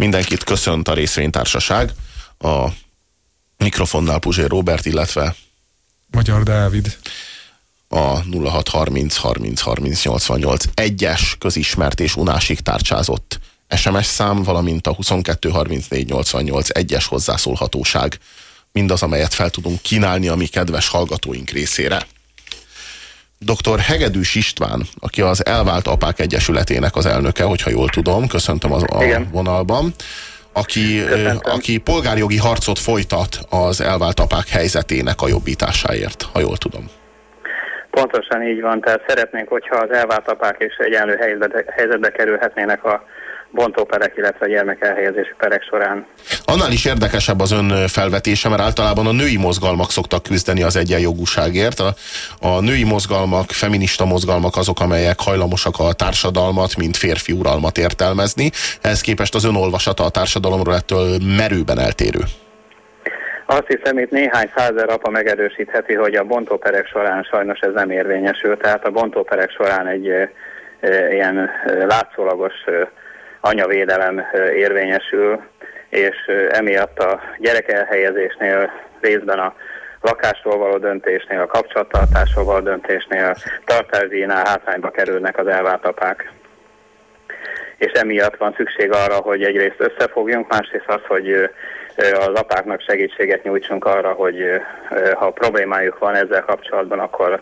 Mindenkit köszönt a részvénytársaság. A mikrofonnál Puzsér Robert, illetve Magyar Dávid. A 0630 30 30 88 egyes közismert és unásig tárcsázott SMS szám, valamint a 22 34 88 egyes hozzászólhatóság mindaz, amelyet fel tudunk kínálni a mi kedves hallgatóink részére. Dr. Hegedűs István, aki az Elvált Apák Egyesületének az elnöke, hogyha jól tudom, köszöntöm az, a vonalban, aki, aki polgárjogi harcot folytat az elvált apák helyzetének a jobbításáért, ha jól tudom. Pontosan így van, tehát szeretnénk, hogyha az elvált apák is egyenlő helyzetbe, helyzetbe kerülhetnének a bontóperek, illetve gyermekelhelyezési perek során. Annál is érdekesebb az ön felvetése, mert általában a női mozgalmak szoktak küzdeni az egyenjogúságért. A, a női mozgalmak, feminista mozgalmak azok, amelyek hajlamosak a társadalmat, mint férfi uralmat értelmezni. Ehhez képest az ön olvasata a társadalomról ettől merőben eltérő. Azt hiszem, itt néhány százer apa megerősítheti, hogy a bontóperek során sajnos ez nem érvényesül. Tehát a bontóperek során egy e, e, ilyen látszólagos e, anyavédelem érvényesül, és emiatt a gyerekelhelyezésnél részben a lakásról való döntésnél, a kapcsolattartásról való döntésnél tartásdíjnál hátrányba kerülnek az elvált apák. És emiatt van szükség arra, hogy egyrészt összefogjunk, másrészt az, hogy az apáknak segítséget nyújtsunk arra, hogy ha problémájuk van ezzel kapcsolatban, akkor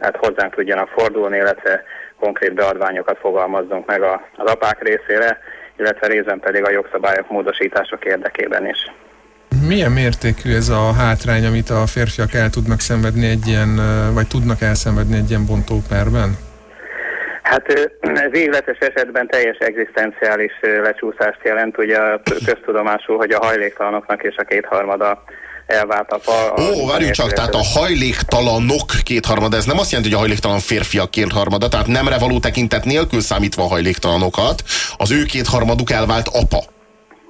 hát hozzánk tudjanak fordulni, illetve konkrét beadványokat fogalmazzunk meg az apák részére, illetve részben pedig a jogszabályok módosítások érdekében is. Milyen mértékű ez a hátrány, amit a férfiak el tudnak szenvedni egy ilyen, vagy tudnak elszenvedni egy ilyen bontóperben? Hát végletes esetben teljes egzisztenciális lecsúszást jelent. Ugye köztudomású, hogy a hajléktalanoknak és a kétharmada elvált apa. Ó, várjunk csak, tehát a hajléktalanok kétharmada, ez nem azt jelenti, hogy a hajléktalan férfiak kétharmada, tehát nemre való tekintet nélkül számítva a hajléktalanokat, az ő kétharmaduk elvált apa.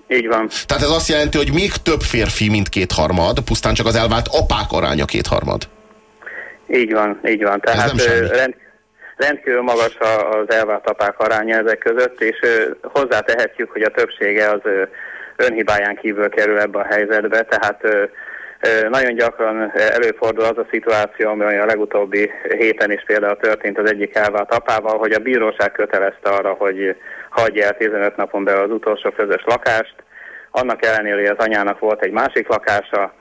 Így van. Tehát ez azt jelenti, hogy még több férfi, mint kétharmad, pusztán csak az elvált apák aránya kétharmad. Így van, így van. Tehát rend, rendkívül magas az elvált apák aránya ezek között, és hozzátehetjük, hogy a többsége az önhibáján kívül kerül ebbe a helyzetbe, tehát nagyon gyakran előfordul az a szituáció, ami a legutóbbi héten is például történt az egyik elvált apával, hogy a bíróság kötelezte arra, hogy hagyja el 15 napon belül az utolsó közös lakást. Annak ellenére, hogy az anyának volt egy másik lakása,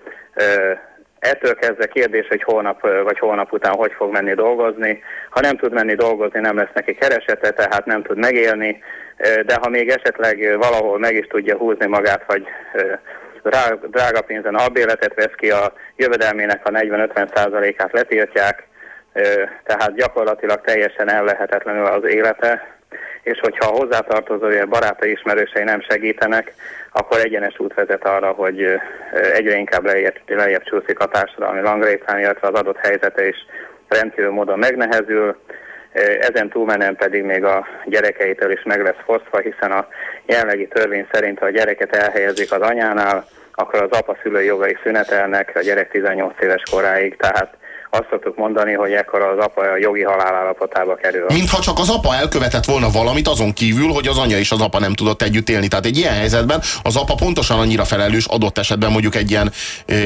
ettől kezdve kérdés, hogy holnap vagy holnap után hogy fog menni dolgozni. Ha nem tud menni dolgozni, nem lesz neki keresete, tehát nem tud megélni, de ha még esetleg valahol meg is tudja húzni magát, vagy drága pénzen albéletet vesz ki, a jövedelmének a 40-50%-át letiltják, tehát gyakorlatilag teljesen ellehetetlenül az élete, és hogyha a hozzátartozója, barátai, ismerősei nem segítenek, akkor egyenes út vezet arra, hogy egyre inkább lejjebb, lejjebb csúszik a társadalmi langrétán, illetve az adott helyzete is rendkívül módon megnehezül, ezen túlmenem pedig még a gyerekeitől is meg lesz fosztva, hiszen a jelenlegi törvény szerint, ha a gyereket elhelyezik az anyánál, akkor az apa szülői jogai szünetelnek a gyerek 18 éves koráig, tehát azt szoktuk mondani, hogy ekkor az apa a jogi halálállapotába kerül. Mintha csak az apa elkövetett volna valamit azon kívül, hogy az anya és az apa nem tudott együtt élni. Tehát egy ilyen helyzetben az apa pontosan annyira felelős adott esetben mondjuk egy ilyen,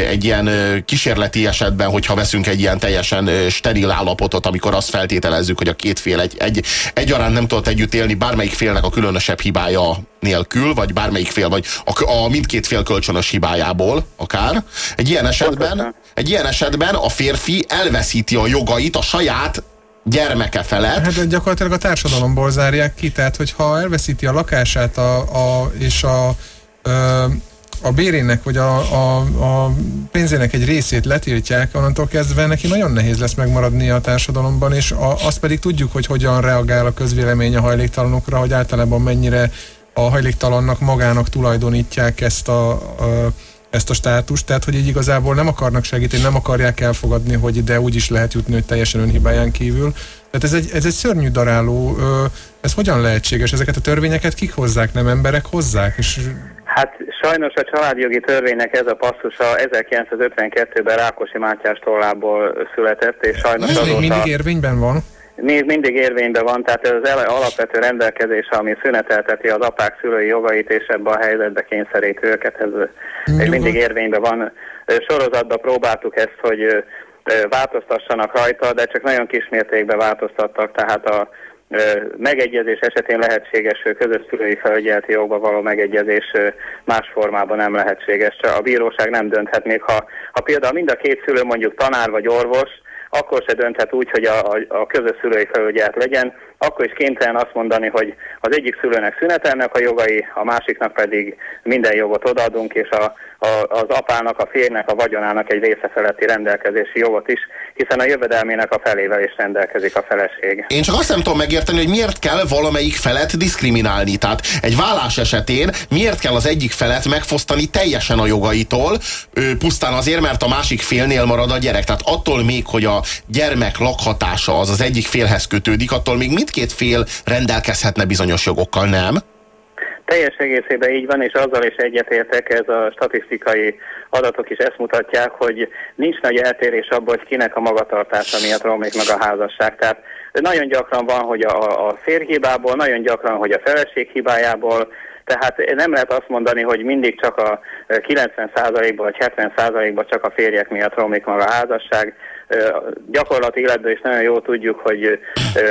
egy ilyen kísérleti esetben, hogyha veszünk egy ilyen teljesen steril állapotot, amikor azt feltételezzük, hogy a két fél egy, egy, egyaránt nem tudott együtt élni, bármelyik félnek a különösebb hibája nélkül, vagy bármelyik fél, vagy a, a mindkét fél kölcsönös hibájából akár. Egy ilyen esetben, egy ilyen esetben a férfi elveszíti a jogait a saját gyermeke felett. Hát gyakorlatilag a társadalomból zárják ki, tehát hogyha elveszíti a lakását a, a, és a, a bérének vagy a, a, a pénzének egy részét letiltják, onnantól kezdve neki nagyon nehéz lesz megmaradni a társadalomban, és a, azt pedig tudjuk, hogy hogyan reagál a közvélemény a hajléktalanokra, hogy általában mennyire a hajléktalannak magának tulajdonítják ezt a, a ezt a státust, tehát hogy így igazából nem akarnak segíteni, nem akarják elfogadni, hogy ide úgy is lehet jutni, hogy teljesen önhibáján kívül. Tehát ez egy, ez egy szörnyű daráló, ez hogyan lehetséges? Ezeket a törvényeket kik hozzák, nem emberek hozzák? És... Hát sajnos a családjogi törvénynek ez a passzusa 1952-ben Rákosi Mátyás tollából született, és sajnos ez azóta... még mindig érvényben van? Még mindig érvényben van, tehát ez az alapvető rendelkezés, ami szünetelteti az apák szülői jogait, és ebbe a helyzetbe kényszerít őket, ez még mindig érvényben van. Sorozatban próbáltuk ezt, hogy változtassanak rajta, de csak nagyon kis mértékben változtattak, tehát a megegyezés esetén lehetséges közös szülői felügyeleti jogba való megegyezés más formában nem lehetséges. A bíróság nem dönthet még, ha, ha például mind a két szülő mondjuk tanár vagy orvos, akkor se dönthet úgy, hogy a, a, a közös szülői felügyelet legyen, akkor is kénytelen azt mondani, hogy az egyik szülőnek szünetelnek a jogai, a másiknak pedig minden jogot odaadunk, és a, a, az apának, a férjnek, a vagyonának egy része feletti rendelkezési jogot is, hiszen a jövedelmének a felével is rendelkezik a feleség. Én csak azt nem tudom megérteni, hogy miért kell valamelyik felet diszkriminálni. Tehát egy vállás esetén miért kell az egyik felet megfosztani teljesen a jogaitól, pusztán azért, mert a másik félnél marad a gyerek. Tehát attól még, hogy a gyermek lakhatása az az egyik félhez kötődik, attól még mindkét fél rendelkezhetne bizonyos jogokkal, nem? Teljes egészében így van, és azzal is egyetértek, ez a statisztikai adatok is ezt mutatják, hogy nincs nagy eltérés abban, hogy kinek a magatartása miatt romlik meg a házasság. Tehát nagyon gyakran van, hogy a, a férj hibából, nagyon gyakran, hogy a feleség hibájából, tehát nem lehet azt mondani, hogy mindig csak a 90%-ban vagy 70%-ban csak a férjek miatt romlik meg a házasság gyakorlati életben is nagyon jól tudjuk, hogy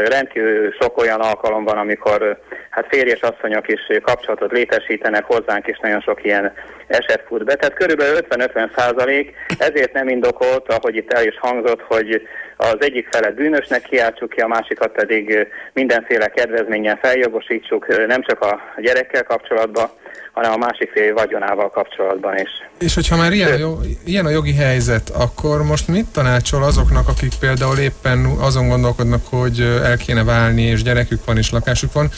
rendkívül sok olyan alkalom van, amikor hát férjes asszonyok is kapcsolatot létesítenek, hozzánk is nagyon sok ilyen eset fut be. Tehát körülbelül 50-50 százalék, ezért nem indokolt, ahogy itt el is hangzott, hogy az egyik felet bűnösnek kiáltsuk ki, a másikat pedig mindenféle kedvezményen feljogosítsuk, nem csak a gyerekkel kapcsolatban, hanem a másik fél vagyonával kapcsolatban is. És hogyha már ilyen, jó, ilyen a jogi helyzet, akkor most mit tanácsol azoknak, akik például éppen azon gondolkodnak, hogy el kéne válni, és gyerekük van, és lakásuk van,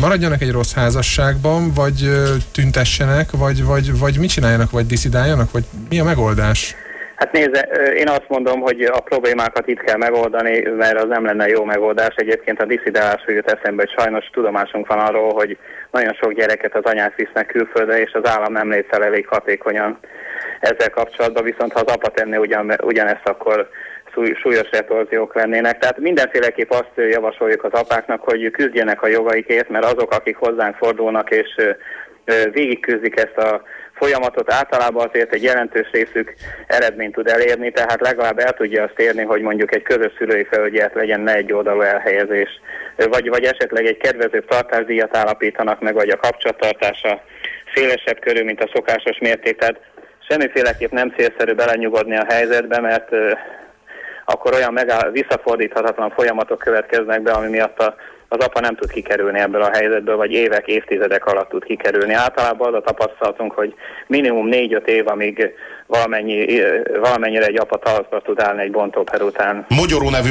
maradjanak egy rossz házasságban, vagy tüntessenek, vagy, vagy, vagy mit csináljanak, vagy diszidáljanak, vagy mi a megoldás? Hát nézze, én azt mondom, hogy a problémákat itt kell megoldani, mert az nem lenne jó megoldás. Egyébként a diszidálás jut eszembe, hogy sajnos tudomásunk van arról, hogy nagyon sok gyereket az anyák visznek külföldre, és az állam nem lép fel elég hatékonyan ezzel kapcsolatban, viszont ha az apa tenné ugyan, ugyanezt, akkor súlyos retorziók lennének. Tehát mindenféleképp azt javasoljuk az apáknak, hogy küzdjenek a jogaikért, mert azok, akik hozzánk fordulnak és végigküzdik ezt a folyamatot általában azért egy jelentős részük eredményt tud elérni, tehát legalább el tudja azt érni, hogy mondjuk egy közös szülői felügyelet legyen ne egy oldalú elhelyezés, vagy, vagy esetleg egy kedvezőbb tartásdíjat állapítanak meg, vagy a kapcsolattartása szélesebb körül, mint a szokásos mérték. Tehát semmiféleképp nem célszerű belenyugodni a helyzetbe, mert akkor olyan megáll, visszafordíthatatlan folyamatok következnek be, ami miatt a az apa nem tud kikerülni ebből a helyzetből, vagy évek, évtizedek alatt tud kikerülni. Általában az a tapasztalatunk, hogy minimum négy-öt év, amíg valamennyi, valamennyire egy apa talpra tud állni egy bontóper után. Magyaró nevű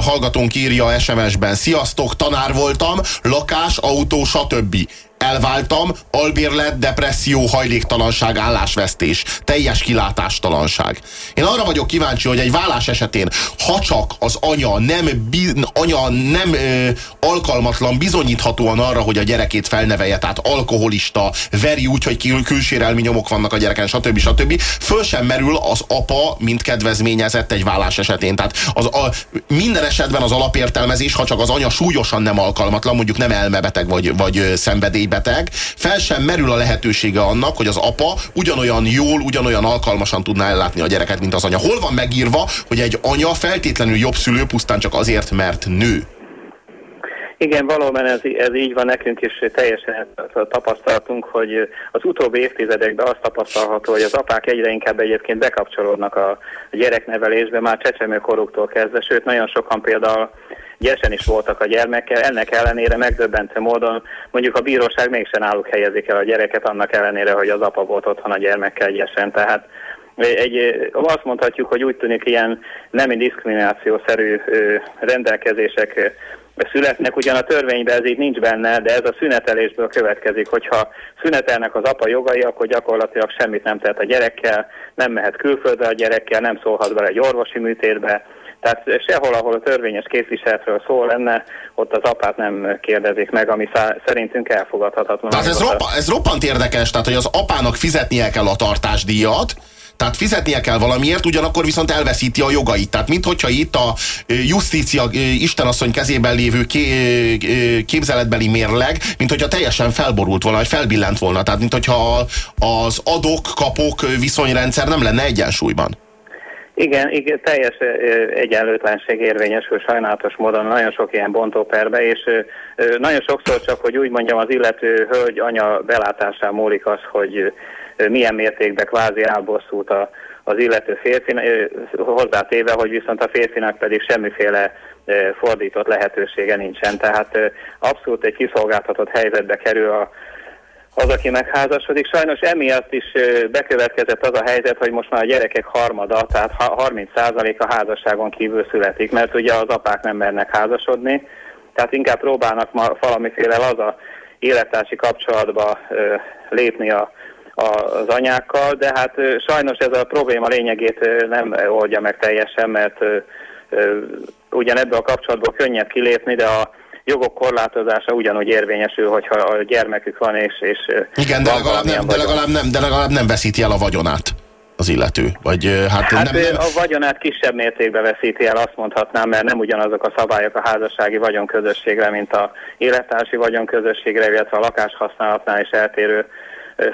hallgatónk írja SMS-ben, sziasztok, tanár voltam, lakás, autó, stb elváltam, albérlet, depresszió, hajléktalanság, állásvesztés, teljes kilátástalanság. Én arra vagyok kíváncsi, hogy egy vállás esetén, ha csak az anya nem, anya nem ö, alkalmatlan bizonyíthatóan arra, hogy a gyerekét felnevelje, tehát alkoholista, veri úgy, hogy kül, külsérelmi nyomok vannak a gyereken, stb. stb. Föl sem merül az apa, mint kedvezményezett egy vállás esetén. Tehát az, a, minden esetben az alapértelmezés, ha csak az anya súlyosan nem alkalmatlan, mondjuk nem elmebeteg vagy, vagy szenvedély beteg, fel sem merül a lehetősége annak, hogy az apa ugyanolyan jól, ugyanolyan alkalmasan tudná ellátni a gyereket, mint az anya. Hol van megírva, hogy egy anya feltétlenül jobb szülő pusztán csak azért, mert nő? Igen, valóban ez, ez így van, nekünk is teljesen tapasztalatunk, hogy az utóbbi évtizedekben azt tapasztalható, hogy az apák egyre inkább egyébként bekapcsolódnak a gyereknevelésbe, már csecsemőkoruktól kezdve, sőt nagyon sokan például gyesen is voltak a gyermekkel, ennek ellenére megdöbbentő módon mondjuk a bíróság mégsem náluk helyezik el a gyereket, annak ellenére, hogy az apa volt otthon a gyermekkel gyesen. Tehát egy, azt mondhatjuk, hogy úgy tűnik ilyen nemi diszkriminációszerű rendelkezések születnek, ugyan a törvényben ez így nincs benne, de ez a szünetelésből következik, hogyha szünetelnek az apa jogai, akkor gyakorlatilag semmit nem tehet a gyerekkel, nem mehet külföldre a gyerekkel, nem szólhat bele egy orvosi műtétbe, tehát sehol, ahol a törvényes készviseletről szól lenne, ott az apát nem kérdezik meg, ami szerintünk elfogadhatatlan. Tehát ez, roppa, ez roppant érdekes, tehát hogy az apának fizetnie kell a tartásdíjat, tehát fizetnie kell valamiért, ugyanakkor viszont elveszíti a jogait. Tehát minthogyha itt a justícia istenasszony kezében lévő képzeletbeli mérleg, mint hogyha teljesen felborult volna, vagy felbillent volna. Tehát minthogyha az adok-kapok viszonyrendszer nem lenne egyensúlyban. Igen, igen, teljes egyenlőtlenség érvényesül sajnálatos módon nagyon sok ilyen bontóperbe, és nagyon sokszor csak, hogy úgy mondjam, az illető hölgy anya belátásán múlik az, hogy milyen mértékben kvázi elbosszult az illető férfi, hozzátéve, hogy viszont a férfinak pedig semmiféle fordított lehetősége nincsen. Tehát abszolút egy kiszolgáltatott helyzetbe kerül a, az, aki megházasodik. Sajnos emiatt is bekövetkezett az a helyzet, hogy most már a gyerekek harmada, tehát 30% a házasságon kívül születik, mert ugye az apák nem mernek házasodni, tehát inkább próbálnak ma valamiféle laza élettársi kapcsolatba lépni a, az anyákkal, de hát sajnos ez a probléma lényegét nem oldja meg teljesen, mert ugyan ebből a kapcsolatból könnyebb kilépni, de a jogok korlátozása ugyanúgy érvényesül, hogyha a gyermekük van, és... és Igen, de legalább, nem, de, legalább nem, de legalább nem veszíti el a vagyonát az illető? Vagy, hát hát nem, nem... a vagyonát kisebb mértékben veszíti el, azt mondhatnám, mert nem ugyanazok a szabályok a házassági vagyonközösségre, mint a élettársi vagyonközösségre, illetve a lakáshasználatnál is eltérő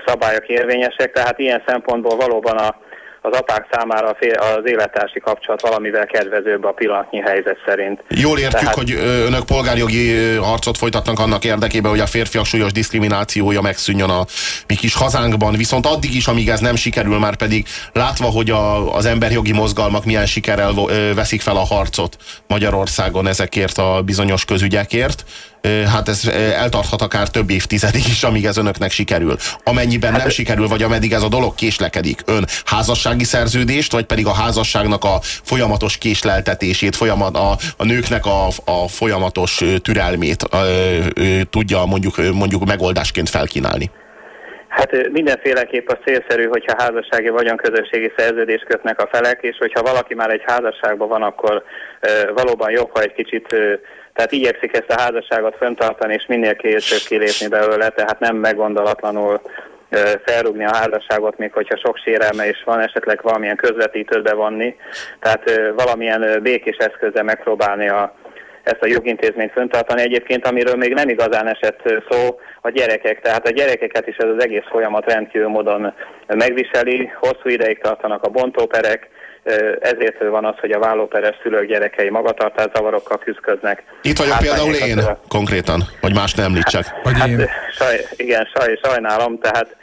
szabályok érvényesek, tehát ilyen szempontból valóban a az apák számára az élettársi kapcsolat valamivel kedvezőbb a pillanatnyi helyzet szerint. Jól értjük, Tehát... hogy önök polgárjogi harcot folytatnak annak érdekében, hogy a férfiak súlyos diszkriminációja megszűnjön a mi kis hazánkban, viszont addig is, amíg ez nem sikerül, már pedig látva, hogy a, az emberjogi mozgalmak milyen sikerrel veszik fel a harcot Magyarországon ezekért a bizonyos közügyekért, hát ez eltarthat akár több évtizedig is, amíg ez önöknek sikerül. Amennyiben hát nem sikerül, vagy ameddig ez a dolog késlekedik, ön házassági szerződést, vagy pedig a házasságnak a folyamatos késleltetését, folyamat, a, a nőknek a, a folyamatos türelmét a, a, tudja mondjuk, mondjuk megoldásként felkínálni? Hát mindenféleképp a célszerű, hogyha házassági vagyonközösségi szerződést kötnek a felek, és hogyha valaki már egy házasságban van, akkor e, valóban jobb, ha egy kicsit e, tehát igyekszik ezt a házasságot föntartani, és minél később kilépni belőle, tehát nem meggondolatlanul felrúgni a házasságot, még hogyha sok sérelme is van, esetleg valamilyen közvetítőt bevonni, tehát valamilyen békés eszközzel megpróbálni a, ezt a jogintézményt föntartani. Egyébként, amiről még nem igazán esett szó, a gyerekek, tehát a gyerekeket is ez az egész folyamat rendkívül módon megviseli, hosszú ideig tartanak a bontóperek, ezért van az, hogy a vállóperes szülők gyerekei magatartászavarokkal küzdködnek. Itt vagyok hát, például én a... konkrétan, vagy más nem említsek. Hát, hát, saj, igen, saj, sajnálom, tehát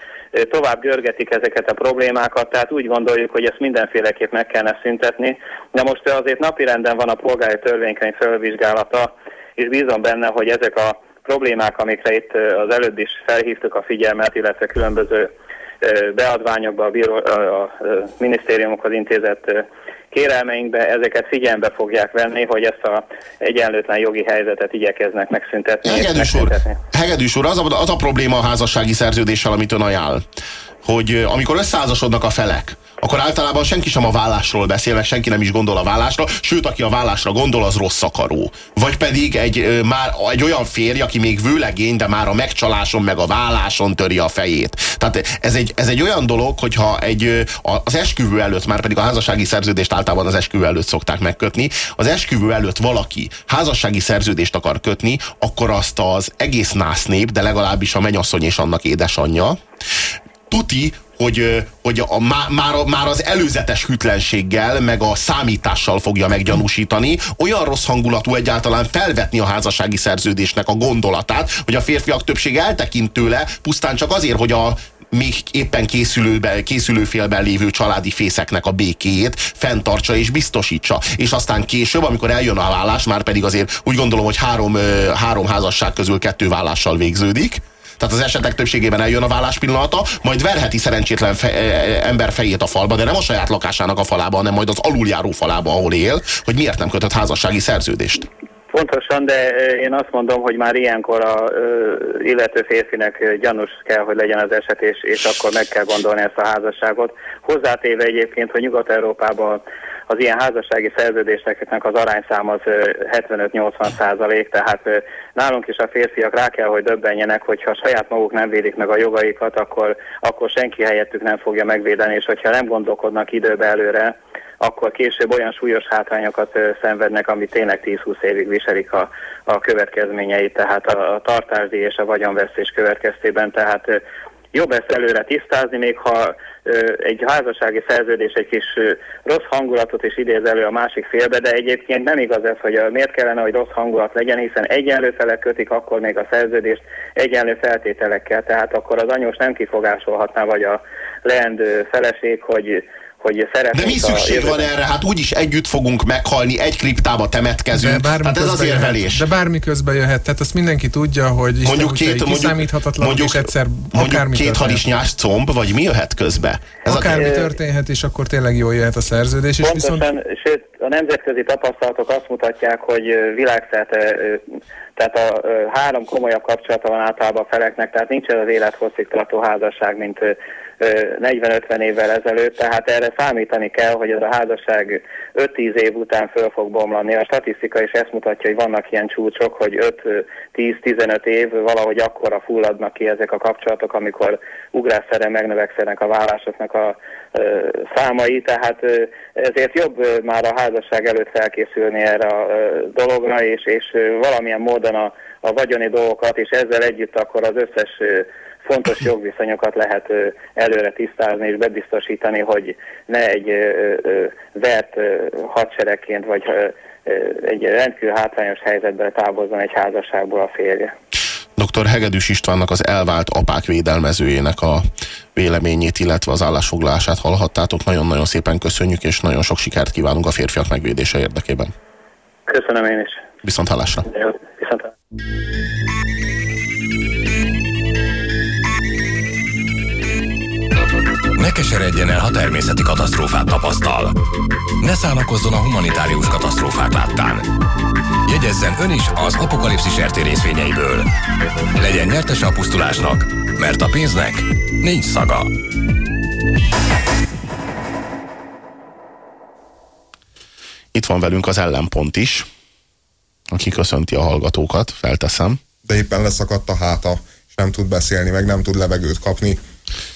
tovább görgetik ezeket a problémákat, tehát úgy gondoljuk, hogy ezt mindenféleképp meg kellene szüntetni. De most azért napirenden van a polgári törvénykönyv felvizsgálata, és bízom benne, hogy ezek a problémák, amikre itt az előbb is felhívtuk a figyelmet, illetve különböző beadványokba, a, bíró, a, minisztériumokhoz intézett kérelmeinkbe ezeket figyelembe fogják venni, hogy ezt a egyenlőtlen jogi helyzetet igyekeznek megszüntetni. Hegedűs úr, Hegedűs úr az, a, az a probléma a házassági szerződéssel, amit ön ajánl, hogy amikor összeházasodnak a felek, akkor általában senki sem a vállásról beszél, meg senki nem is gondol a vállásra, sőt, aki a vállásra gondol, az rossz akaró. Vagy pedig egy, már, egy olyan férj, aki még vőlegény, de már a megcsaláson, meg a válláson töri a fejét. Tehát ez egy, ez egy olyan dolog, hogyha egy, az esküvő előtt, már pedig a házassági szerződést általában az esküvő előtt szokták megkötni, az esküvő előtt valaki házassági szerződést akar kötni, akkor azt az egész nász nép, de legalábbis a menyasszony és annak édesanyja, tuti, hogy, hogy a, már, már az előzetes hűtlenséggel, meg a számítással fogja meggyanúsítani, olyan rossz hangulatú egyáltalán felvetni a házassági szerződésnek a gondolatát, hogy a férfiak többsége eltekint tőle, pusztán csak azért, hogy a még éppen készülőben, készülőfélben lévő családi fészeknek a békéjét fenntartsa és biztosítsa. És aztán később, amikor eljön a vállás, már pedig azért úgy gondolom, hogy három, három házasság közül kettő vállással végződik, tehát az esetek többségében eljön a vállás pillanata, majd verheti szerencsétlen fe, e, e, ember fejét a falba, de nem a saját lakásának a falába, hanem majd az aluljáró falába, ahol él, hogy miért nem kötött házassági szerződést. Pontosan, de én azt mondom, hogy már ilyenkor a illető férfinek gyanús kell, hogy legyen az eset, és, és akkor meg kell gondolni ezt a házasságot. Hozzátéve egyébként, hogy Nyugat-Európában az ilyen házassági szerződéseknek az arányszám az 75-80 százalék, tehát nálunk is a férfiak rá kell, hogy döbbenjenek, hogyha saját maguk nem védik meg a jogaikat, akkor, akkor senki helyettük nem fogja megvédeni, és hogyha nem gondolkodnak időbe előre, akkor később olyan súlyos hátrányokat szenvednek, ami tényleg 10-20 évig viselik a, a következményeit, tehát a, a tartásdi és a vagyonvesztés következtében, tehát jobb ezt előre tisztázni, még ha egy házassági szerződés egy kis rossz hangulatot is idéz elő a másik félbe, de egyébként nem igaz ez, hogy miért kellene, hogy rossz hangulat legyen, hiszen egyenlő felek kötik akkor még a szerződést egyenlő feltételekkel, tehát akkor az anyós nem kifogásolhatná, vagy a leendő feleség, hogy hogy De mi szükség van erre? Hát úgyis együtt fogunk meghalni, egy kriptába temetkezünk. De Tehát ez az érvelés. De bármi közben jöhet. Tehát azt mindenki tudja, hogy Isten mondjuk két, mondjuk, mondjuk, és egyszer mondjuk két harisnyás comb, vagy mi jöhet közbe? Ez Akármi a... történhet, és akkor tényleg jól jöhet a szerződés. És Pontosan, viszont... sőt, a nemzetközi tapasztalatok azt mutatják, hogy világszerte tehát a három komolyabb kapcsolata van általában a feleknek, tehát nincs ez az élethosszig tartó házasság, mint 40-50 évvel ezelőtt, tehát erre számítani kell, hogy ez a házasság 5-10 év után föl fog bomlani. A statisztika is ezt mutatja, hogy vannak ilyen csúcsok, hogy 5-10-15 év valahogy akkora fulladnak ki ezek a kapcsolatok, amikor ugrásszerre megnövekszenek a vállásoknak a számai, tehát ezért jobb már a házasság előtt felkészülni erre a dologra, és, és valamilyen módon a, a vagyoni dolgokat, és ezzel együtt akkor az összes fontos jogviszonyokat lehet előre tisztázni és bebiztosítani, hogy ne egy vert hadseregként vagy egy rendkívül hátrányos helyzetben távozzon egy házasságból a férje. Dr. Hegedűs Istvánnak az elvált apák védelmezőjének a véleményét, illetve az állásfoglalását hallhattátok. Nagyon-nagyon szépen köszönjük, és nagyon sok sikert kívánunk a férfiak megvédése érdekében. Köszönöm én is. Viszont hallásra. Viszont hallásra. Ne keseredjen el, ha természeti katasztrófát tapasztal. Ne szánakozzon a humanitárius katasztrófák láttán. Jegyezzen ön is az apokalipszis RT részvényeiből. Legyen nyertes a pusztulásnak, mert a pénznek nincs szaga. Itt van velünk az ellenpont is, aki köszönti a hallgatókat, felteszem. De éppen leszakadt a háta, és nem tud beszélni, meg nem tud levegőt kapni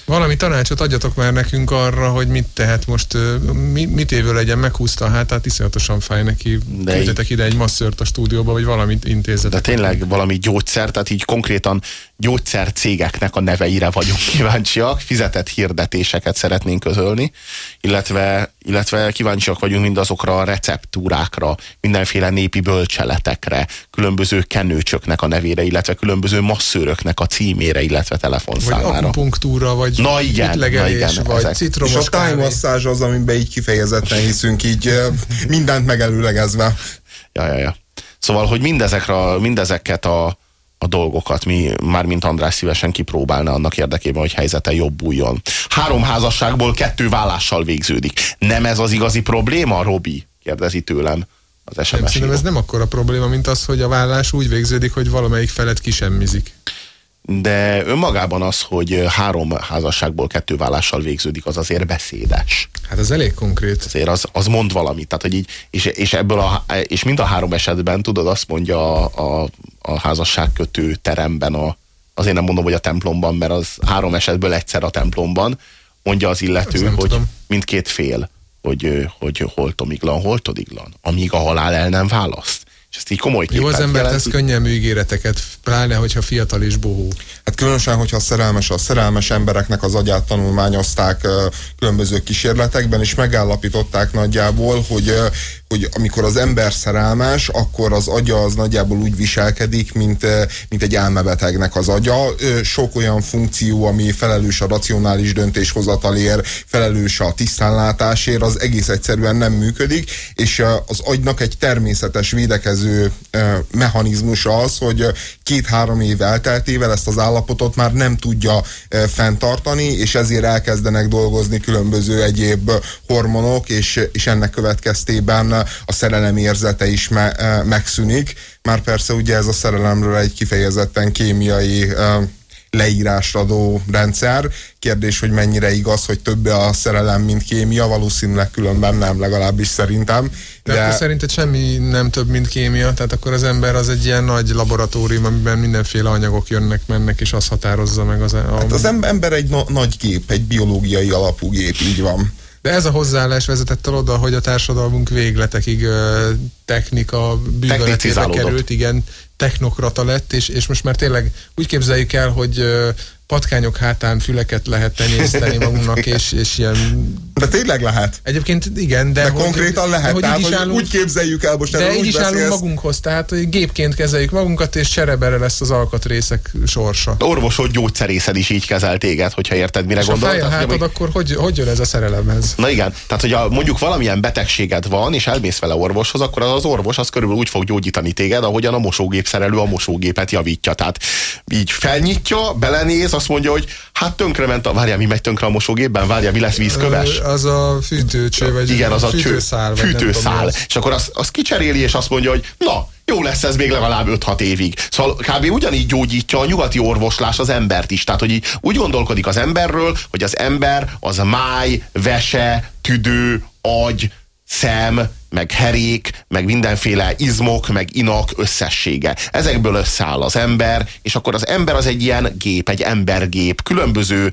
valami tanácsot adjatok már nekünk arra, hogy mit tehet most, mit évő legyen, meghúzta a hátát, iszonyatosan fáj neki. De Küldjetek ide egy masszört a stúdióba, vagy valamit intézetek. De tényleg valami gyógyszer, tehát így konkrétan gyógyszercégeknek a neveire vagyunk kíváncsiak, fizetett hirdetéseket szeretnénk közölni, illetve, illetve kíváncsiak vagyunk mindazokra a receptúrákra, mindenféle népi bölcseletekre, különböző kenőcsöknek a nevére, illetve különböző masszőröknek a címére, illetve telefonszámára. Vagy akupunktúra, vagy na igen, na igen, vagy ezek. citromos És a tájmasszázs az, amiben így kifejezetten hiszünk, így mindent megelőlegezve. Ja, ja, ja. Szóval, hogy mindezekre, mindezeket a a dolgokat mi, már mint András szívesen kipróbálna annak érdekében, hogy helyzete jobbuljon. Három házasságból kettő vállással végződik. Nem ez az igazi probléma, Robi? Kérdezi tőlem az SMS nem, ez nem akkora probléma, mint az, hogy a vállás úgy végződik, hogy valamelyik felet kisemmizik. De önmagában az, hogy három házasságból kettő vállással végződik, az azért beszédes. Hát az elég konkrét. Azért az, az mond valamit. Tehát, hogy így, és, és, ebből a, és mind a három esetben, tudod, azt mondja a, a, a házasságkötő teremben, a, azért nem mondom, hogy a templomban, mert az három esetből egyszer a templomban, mondja az illető, hogy tudom. mindkét fél, hogy, hogy holtomiglan, holtodiglan, amíg a halál el nem választ. És ezt így komoly Jó, az ember tesz könnyen ígéreteket, pláne, hogyha fiatal és bohó. Hát különösen, hogyha szerelmes, a szerelmes embereknek az agyát tanulmányozták különböző kísérletekben, és megállapították nagyjából, hogy hogy amikor az ember szerelmes, akkor az agya az nagyjából úgy viselkedik, mint, mint egy elmebetegnek az agya. Sok olyan funkció, ami felelős a racionális döntéshozatalért, felelős a tisztánlátásért, az egész egyszerűen nem működik, és az agynak egy természetes védekező különböző mechanizmusa az, hogy két-három év elteltével ezt az állapotot már nem tudja fenntartani, és ezért elkezdenek dolgozni különböző egyéb hormonok, és, és ennek következtében a szerelem érzete is me, megszűnik. Már persze ugye ez a szerelemről egy kifejezetten kémiai leírásra adó rendszer. Kérdés, hogy mennyire igaz, hogy többe a szerelem, mint kémia, valószínűleg különben nem, legalábbis szerintem. De, de akkor szerinted semmi nem több, mint kémia, tehát akkor az ember az egy ilyen nagy laboratórium, amiben mindenféle anyagok jönnek, mennek, és az határozza meg az... A... Hát az ember egy na- nagy gép, egy biológiai alapú gép, így van. De ez a hozzáállás vezetett el oda, hogy a társadalmunk végletekig technika bűveletébe került, igen, technokrata lett, és, és most már tényleg úgy képzeljük el, hogy patkányok hátán füleket lehet tenyészteni magunknak, és, és ilyen... De tényleg lehet? Egyébként igen, de... De hogy, konkrétan lehet, de, hogy tehát, hogy állunk, úgy képzeljük el, most De így is beszélsz. állunk magunkhoz, tehát hogy gépként kezeljük magunkat, és cserebere lesz az alkatrészek sorsa. Orvosod, gyógyszerészed is így kezel téged, hogyha érted, mire gondolsz. Ha fáj a hátad, akkor hogy, hogy jön ez a szerelemhez? Na igen, tehát hogy a, mondjuk valamilyen betegséged van, és elmész vele orvoshoz, akkor az, az orvos az körülbelül úgy fog gyógyítani téged, ahogyan a mosógép szerelő a mosógépet javítja. Tehát így felnyitja, belenéz, azt mondja, hogy hát tönkrement, a, várjál, mi megy tönkre a mosógépben, várjál, mi lesz vízköves? Az a fűtőcső, vagy Igen, az a fűtőszál. Cső, fűtőszál. És akkor azt, azt kicseréli, és azt mondja, hogy na, jó lesz ez még legalább 5-6 évig. Szóval kb. ugyanígy gyógyítja a nyugati orvoslás az embert is. Tehát, hogy így úgy gondolkodik az emberről, hogy az ember az máj, vese, tüdő, agy, szem, meg herék, meg mindenféle izmok, meg inak összessége. Ezekből összeáll az ember, és akkor az ember az egy ilyen gép, egy embergép, különböző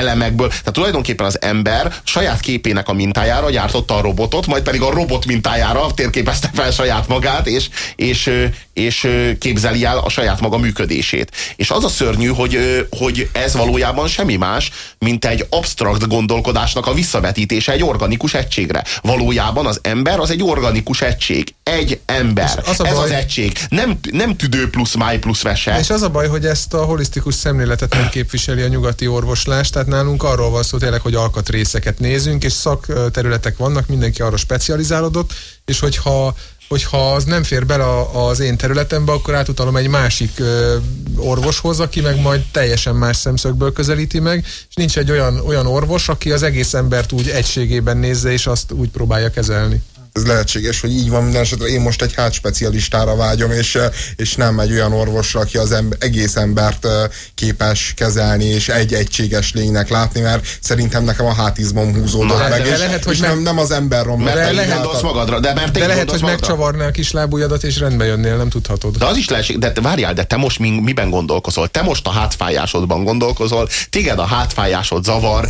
elemekből. Tehát tulajdonképpen az ember saját képének a mintájára gyártotta a robotot, majd pedig a robot mintájára térképezte fel saját magát, és, és, és képzeli el a saját maga működését. És az a szörnyű, hogy, hogy ez valójában semmi más, mint egy absztrakt gondolkodásnak a visszavetítése egy organikus egységre. Valójában az ember az egy organikus egység. Egy ember. Az ez baj, az egység. Nem, nem tüdő plusz máj plusz vese. És az a baj, hogy ezt a holisztikus szemléletet nem képviseli a nyugati orvoslás, tehát nálunk arról van szó tényleg, hogy alkatrészeket nézünk, és szakterületek vannak, mindenki arra specializálódott, és hogyha hogyha az nem fér bele az én területembe, akkor átutalom egy másik orvoshoz, aki meg majd teljesen más szemszögből közelíti meg, és nincs egy olyan, olyan orvos, aki az egész embert úgy egységében nézze, és azt úgy próbálja kezelni ez lehetséges, hogy így van minden esetre. Én most egy hátspecialistára vágyom, és, eh, és nem egy olyan orvosra, aki az ember, egész embert eh, képes kezelni, és egy egységes lénynek látni, mert szerintem nekem a hátizmom húzódott meg, de és, lehet, hogy és nem, nem az ember romlott. Mert te lehet, magadra, de, mert te de lehet, hogy megcsavarnál a kis lábújadat, és rendbe jönnél, nem tudhatod. De az is lehet, de te, várjál, de te most mi, miben gondolkozol? Te most a hátfájásodban gondolkozol, téged a hátfájásod zavar,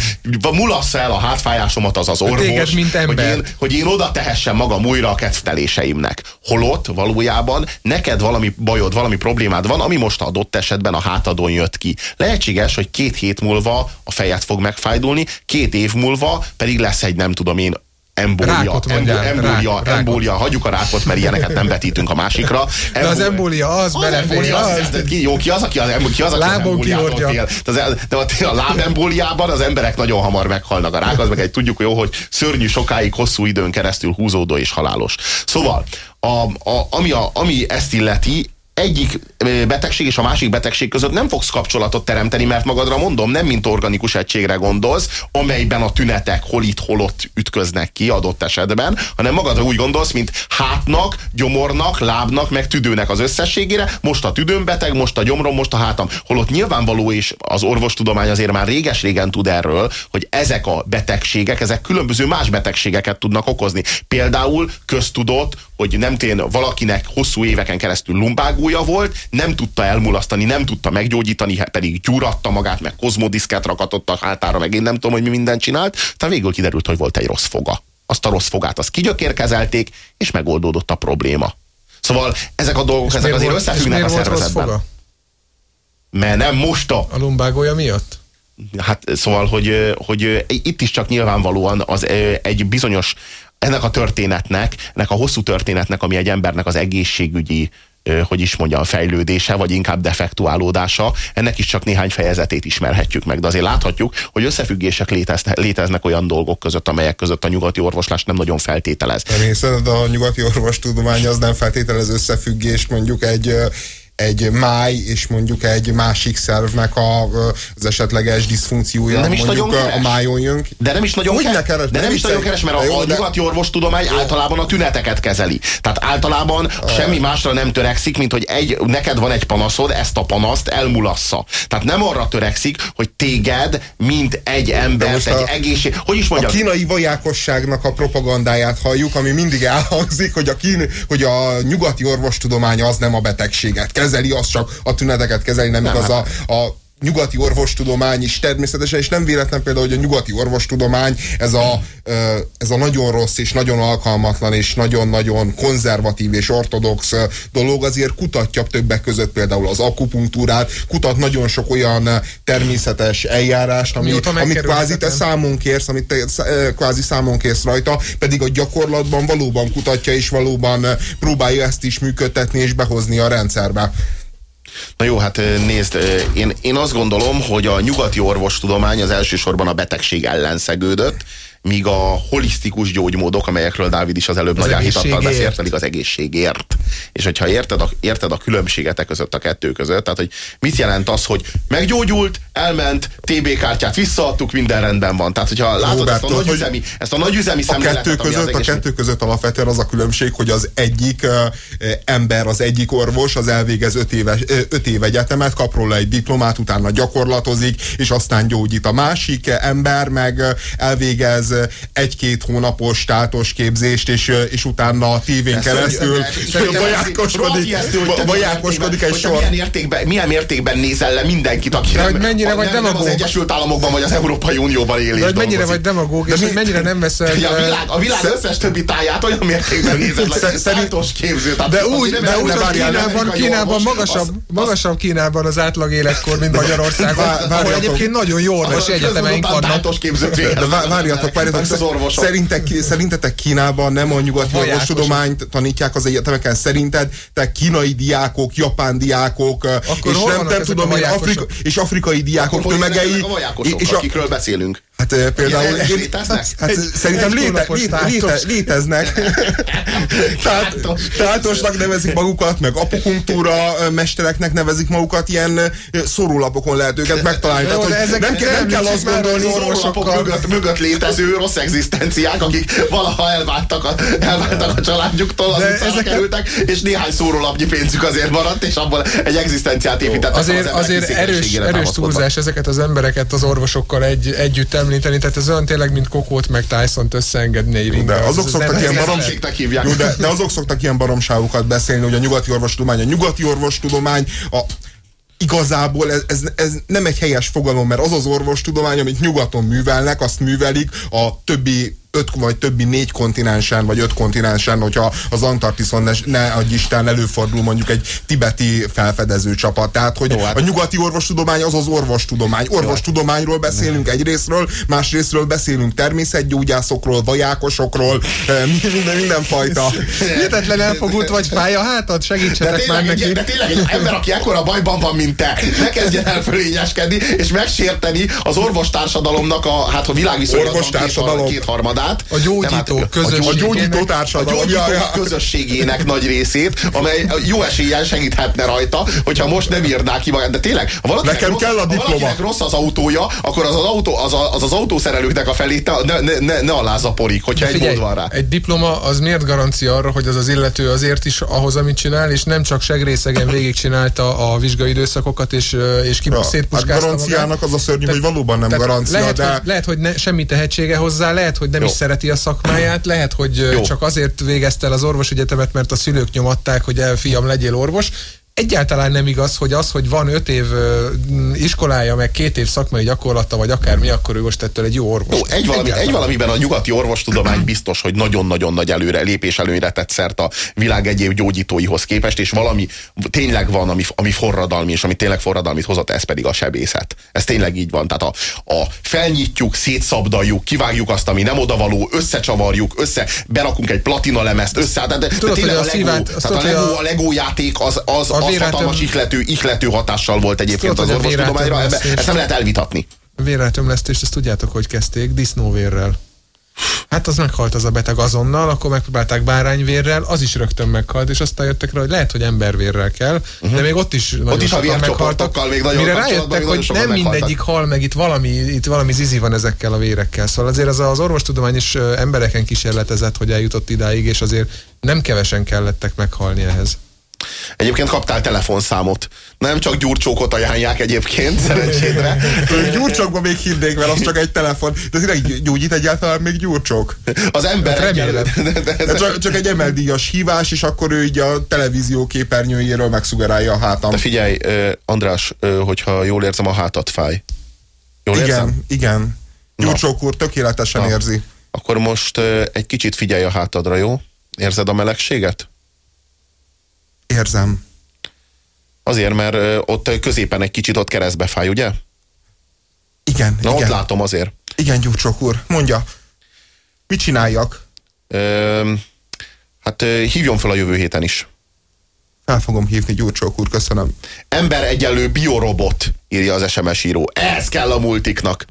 mulasz el a hátfájásomat az az orvos, téged, mint ember. hogy én, hogy én oda tehessem teresszem magam újra a kedvteléseimnek. Holott valójában neked valami bajod, valami problémád van, ami most adott esetben a hátadon jött ki. Lehetséges, hogy két hét múlva a fejed fog megfájdulni, két év múlva pedig lesz egy nem tudom én embólia, embólia, embólia, embólia, hagyjuk a rákot, mert ilyeneket nem vetítünk a másikra. De az embólia az, az belefér. Az, az, az, ki, jó, ki az, aki az, ki az, aki az embóliától fél. De, de a lábembóliában az emberek nagyon hamar meghalnak. A rák az meg egy tudjuk jó, hogy szörnyű, sokáig, hosszú időn keresztül húzódó és halálos. Szóval, a, a, ami, a, ami ezt illeti, egyik betegség és a másik betegség között nem fogsz kapcsolatot teremteni, mert magadra mondom, nem mint organikus egységre gondolsz, amelyben a tünetek hol itt, hol ott ütköznek ki adott esetben, hanem magadra úgy gondolsz, mint hátnak, gyomornak, lábnak, meg tüdőnek az összességére. Most a tüdőm beteg, most a gyomrom, most a hátam. Holott nyilvánvaló, és az orvostudomány azért már réges-régen tud erről, hogy ezek a betegségek, ezek különböző más betegségeket tudnak okozni. Például köztudott, hogy nem tén valakinek hosszú éveken keresztül lumbágója volt, nem tudta elmulasztani, nem tudta meggyógyítani, pedig gyúratta magát, meg kozmodiszket rakatott a hátára, meg én nem tudom, hogy mi mindent csinált, tehát végül kiderült, hogy volt egy rossz foga. Azt a rossz fogát, azt kigyökérkezelték, és megoldódott a probléma. Szóval ezek a dolgok, és ezek azért volt, összefüggnek a szervezetben. Mert nem most a... A lumbágója miatt? Hát szóval, hogy, hogy itt is csak nyilvánvalóan az egy bizonyos ennek a történetnek, ennek a hosszú történetnek, ami egy embernek az egészségügyi hogy is mondjam, fejlődése, vagy inkább defektuálódása, ennek is csak néhány fejezetét ismerhetjük meg. De azért láthatjuk, hogy összefüggések léteznek olyan dolgok között, amelyek között a nyugati orvoslás nem nagyon feltételez. Természetesen a nyugati orvostudomány az nem feltételez összefüggést mondjuk egy egy máj és mondjuk egy másik szervnek a, az esetleges diszfunkciója nem is mondjuk nagyon a májon jön. De nem is nagyon, keres, keres, de nem is nagyon keres, mert a, jó, a nyugati orvostudomány jó. általában a tüneteket kezeli. Tehát általában a... semmi másra nem törekszik, mint hogy egy, neked van egy panaszod, ezt a panaszt elmulassza. Tehát nem arra törekszik, hogy téged, mint egy ember, egy a, egészség, hogy is mondjam? A kínai vajákosságnak a propagandáját halljuk, ami mindig elhangzik, hogy a, kín, hogy a nyugati orvostudomány az nem a betegséget kezeli kezeli, az csak a tüneteket kezeli, nem, nem igaz hát. a, a nyugati orvostudomány is természetesen, és nem véletlen például, hogy a nyugati orvostudomány ez a, ez a nagyon rossz és nagyon alkalmatlan és nagyon-nagyon konzervatív és ortodox dolog azért kutatja többek között például az akupunktúrát, kutat nagyon sok olyan természetes eljárást, ami, amit kvázi te számon kérsz, amit te kvázi számon kérsz rajta, pedig a gyakorlatban valóban kutatja és valóban próbálja ezt is működtetni és behozni a rendszerbe. Na jó, hát nézd, én, én azt gondolom, hogy a nyugati orvostudomány az elsősorban a betegség ellen szegődött, míg a holisztikus gyógymódok, amelyekről Dávid is az előbb az nagy áhítattal beszélt, pedig az egészségért. És hogyha érted a, érted a különbségetek között a kettő között, tehát hogy mit jelent az, hogy meggyógyult, elment, TB kártyát visszaadtuk, minden rendben van. Tehát, hogyha látod Robert, ezt a nagyüzemi, ezt a nagyüzemi a kettő között, egészség... A kettő között alapvetően az a különbség, hogy az egyik uh, ember, az egyik orvos, az elvégez öt éve, öt éve egyetemet, kap róla egy diplomát, utána gyakorlatozik, és aztán gyógyít. A másik ember meg elvégez egy-két hónapos státos képzést, és, és utána a tévén keresztül vajákoskodik, vajákoskodik egy sor. Milyen mértékben, milyen mértékben nézel le mindenkit, aki nem, mennyire vagy nem, nem az Egyesült Államokban vagy az Európai Unióban él és mennyire vagy demagóg, és hogy mennyire nem veszel... A világ, a világ összes többi táját olyan mértékben nézed le, szálltos képző. De úgy, de úgy, Kínában, Kínában magasabb, magasabb Kínában az átlag életkor, mint Magyarországon, ahol egyébként nagyon jó orvos egyetemeink vannak. De várjatok, várjatok, szerintek, szerintetek Kínában nem a nyugati orvostudományt tanítják az egyetemeken? Szerinted te kínai diákok, japán diákok, Akkor és nem, nem tudom, hogy Afrika, és afrikai diákok tömegei. És akikről beszélünk. Hát például... Ilyen, léteznek? Hát, szerintem léte, léte, léte, léteznek. Tehát, tátosnak nevezik magukat, meg apupunktúra mestereknek nevezik magukat, ilyen szórólapokon lehet őket megtalálni. Tehát, hogy ezek nem, nem, nem kell azt gondolni, hogy orvosokkal mögött, mögött létező rossz egzisztenciák, akik valaha elváltak a, elváltak a családjuktól, az ezek kerültek, és néhány szórólapnyi pénzük azért maradt, és abból egy egzisztenciát építettek. Azért, az azért erős, erős túlzás ezeket az embereket az orvosokkal egy, együtt említeni, tehát ez olyan tényleg, mint Kokót meg Tyson-t összeengedni egy ringbe. De azok az szoktak ilyen baromságnak hívják. De, de azok szoktak ilyen baromságokat beszélni, hogy a nyugati orvostudomány, a nyugati orvostudomány, a igazából ez, ez, ez nem egy helyes fogalom, mert az az orvostudomány, amit nyugaton művelnek, azt művelik a többi öt vagy többi négy kontinensen, vagy öt kontinensen, hogyha az Antarktiszon ne, ne adj Isten előfordul mondjuk egy tibeti felfedező csapat. Tehát, hogy Jó, hát. a nyugati orvostudomány az az orvostudomány. Orvostudományról beszélünk egy részről, más részről beszélünk természetgyógyászokról, vajákosokról, minden, mindenfajta. Hihetetlen elfogult vagy fáj a hátad, segítsetek már neki. De tényleg egy ember, aki ekkora bajban van, mint te, ne kezdjen el fölényeskedni, és megsérteni az orvostársadalomnak a, hát a világviszonylatban kétharmadát családát. A gyógyító hát, közösségének. A gyógyító társadalom. A gyógyító közösségének nagy részét, amely jó eséllyel segíthetne rajta, hogyha most nem írná ki magát. De tényleg, ha valakinek, Nekem rossz, kell a diploma. Ha rossz az autója, akkor az az, autó, az, a, az, az autószerelőknek a felét ne, ne, ne, ne alázaporik, hogyha egy mód van rá. Egy diploma az miért garancia arra, hogy az az illető azért is ahhoz, amit csinál, és nem csak segrészegen végigcsinálta a vizsgai időszakokat, és, és ki ja, hát garanciának az a szörnyű, hogy valóban nem garancia, lehet, de... Hogy, lehet, hogy ne, semmi tehetsége hozzá, lehet, hogy nem Jó. Is szereti a szakmáját, lehet, hogy Jó. csak azért végezte el az orvosegyetemet, mert a szülők nyomatták, hogy el fiam, legyél orvos, egyáltalán nem igaz, hogy az, hogy van öt év iskolája, meg két év szakmai gyakorlata, vagy akármi, akkor ő most ettől egy jó orvos. Jó, egy, valami, egy valamiben a nyugati orvostudomány biztos, hogy nagyon-nagyon nagy előre lépés előre tett szert a világ egyéb gyógyítóihoz képest, és valami tényleg van, ami, ami forradalmi, és ami tényleg forradalmit hozott, ez pedig a sebészet. Ez tényleg így van. Tehát a, a felnyitjuk, szétszabdaljuk, kivágjuk azt, ami nem odavaló, összecsavarjuk, össze, berakunk egy platina lemezt, össze, de, de, Tudod, tényleg a, Lego, szívát, tehát a, Lego, a Lego játék az, az, az hatalmas ihlető, ihlető hatással volt egyébként tudod, az orvostudományra, ezt nem lehet elvitatni. A véreltömlesztést, ezt tudjátok, hogy kezdték? Disznóvérrel. Hát az meghalt az a beteg azonnal, akkor megpróbálták bárányvérrel, az is rögtön meghalt, és aztán jöttek rá, hogy lehet, hogy embervérrel kell, uh-huh. de még ott is nagyon ott is a meghaltak. Még nagyon mire rájöttek, hogy nem meghaltak. mindegyik hal meg, itt valami, itt valami zizi van ezekkel a vérekkel. Szóval azért az, az orvostudomány is embereken kísérletezett, hogy eljutott idáig, és azért nem kevesen kellettek meghalni ehhez. Egyébként kaptál telefonszámot. Nem csak gyurcsókot ajánlják egyébként, szerencsédre. Gyurcsókban még hinnék, mert az csak egy telefon. De tényleg gyógyít egyáltalán még gyurcsók? Az ember hát remélem. Csak, csak egy emeldíjas hívás, és akkor ő így a televízió képernyőjéről megszugerálja a hátam. De figyelj, András, hogyha jól érzem, a hátat fáj. Jól igen, érzem? igen. Gyurcsók úr tökéletesen Na. érzi. Akkor most egy kicsit figyelj a hátadra, jó? Érzed a melegséget? Érzem. Azért, mert ott középen egy kicsit ott keresztbe fáj, ugye? Igen, Na, igen. ott látom azért. Igen, Gyurcsok úr, mondja. Mit csináljak? Ö, hát hívjon fel a jövő héten is. Fel fogom hívni, Gyurcsók úr, köszönöm. Ember egyenlő biorobot, írja az SMS író. Ez kell a multiknak.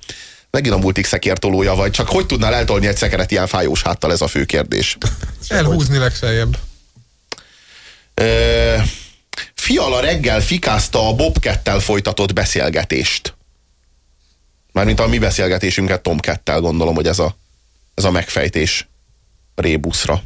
Megint a multik szekértolója vagy, csak hogy tudnál eltolni egy szekeret ilyen fájós háttal, ez a fő kérdés. Elhúzni legfeljebb. Fiala reggel fikázta a Bobkettel folytatott beszélgetést. Mármint a mi beszélgetésünket Tom Kettel, gondolom, hogy ez a, ez a megfejtés Rébuszra.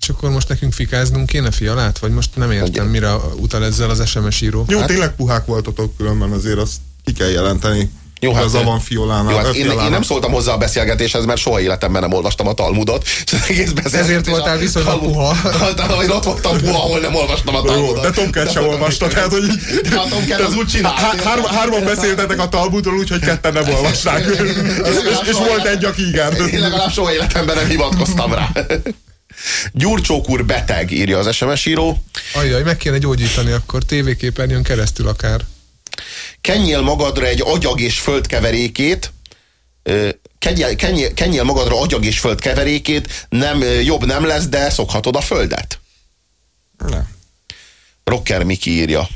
És akkor most nekünk fikáznunk kéne fialát? Vagy most nem értem, mire utal ezzel az SMS író? Jó, hát? tényleg puhák voltatok különben, azért azt ki kell jelenteni. Jó, hát, az van fiolánál. Jó, hát én, én, nem szóltam hozzá a beszélgetéshez, mert soha életemben nem olvastam a Talmudot. egész Ezért voltál viszonylag puha. Én ott voltam puha, ahol nem olvastam a Talmudot. De Tomket sem olvasta, tehát hogy... Tomket az úgy csinál. Hár, hárman beszéltetek a Talmudról, úgyhogy ketten nem olvasták. és, és volt egy, aki igen. Én legalább soha életemben nem hivatkoztam rá. Gyurcsók úr beteg, írja az SMS író. Ajjaj, meg kéne gyógyítani akkor tévéképernyőn keresztül akár kenjél magadra egy agyag és földkeverékét, kenjél, kenjél, kenjél magadra agyag és földkeverékét, nem, jobb nem lesz, de szokhatod a földet. Nem. Rocker Miki írja.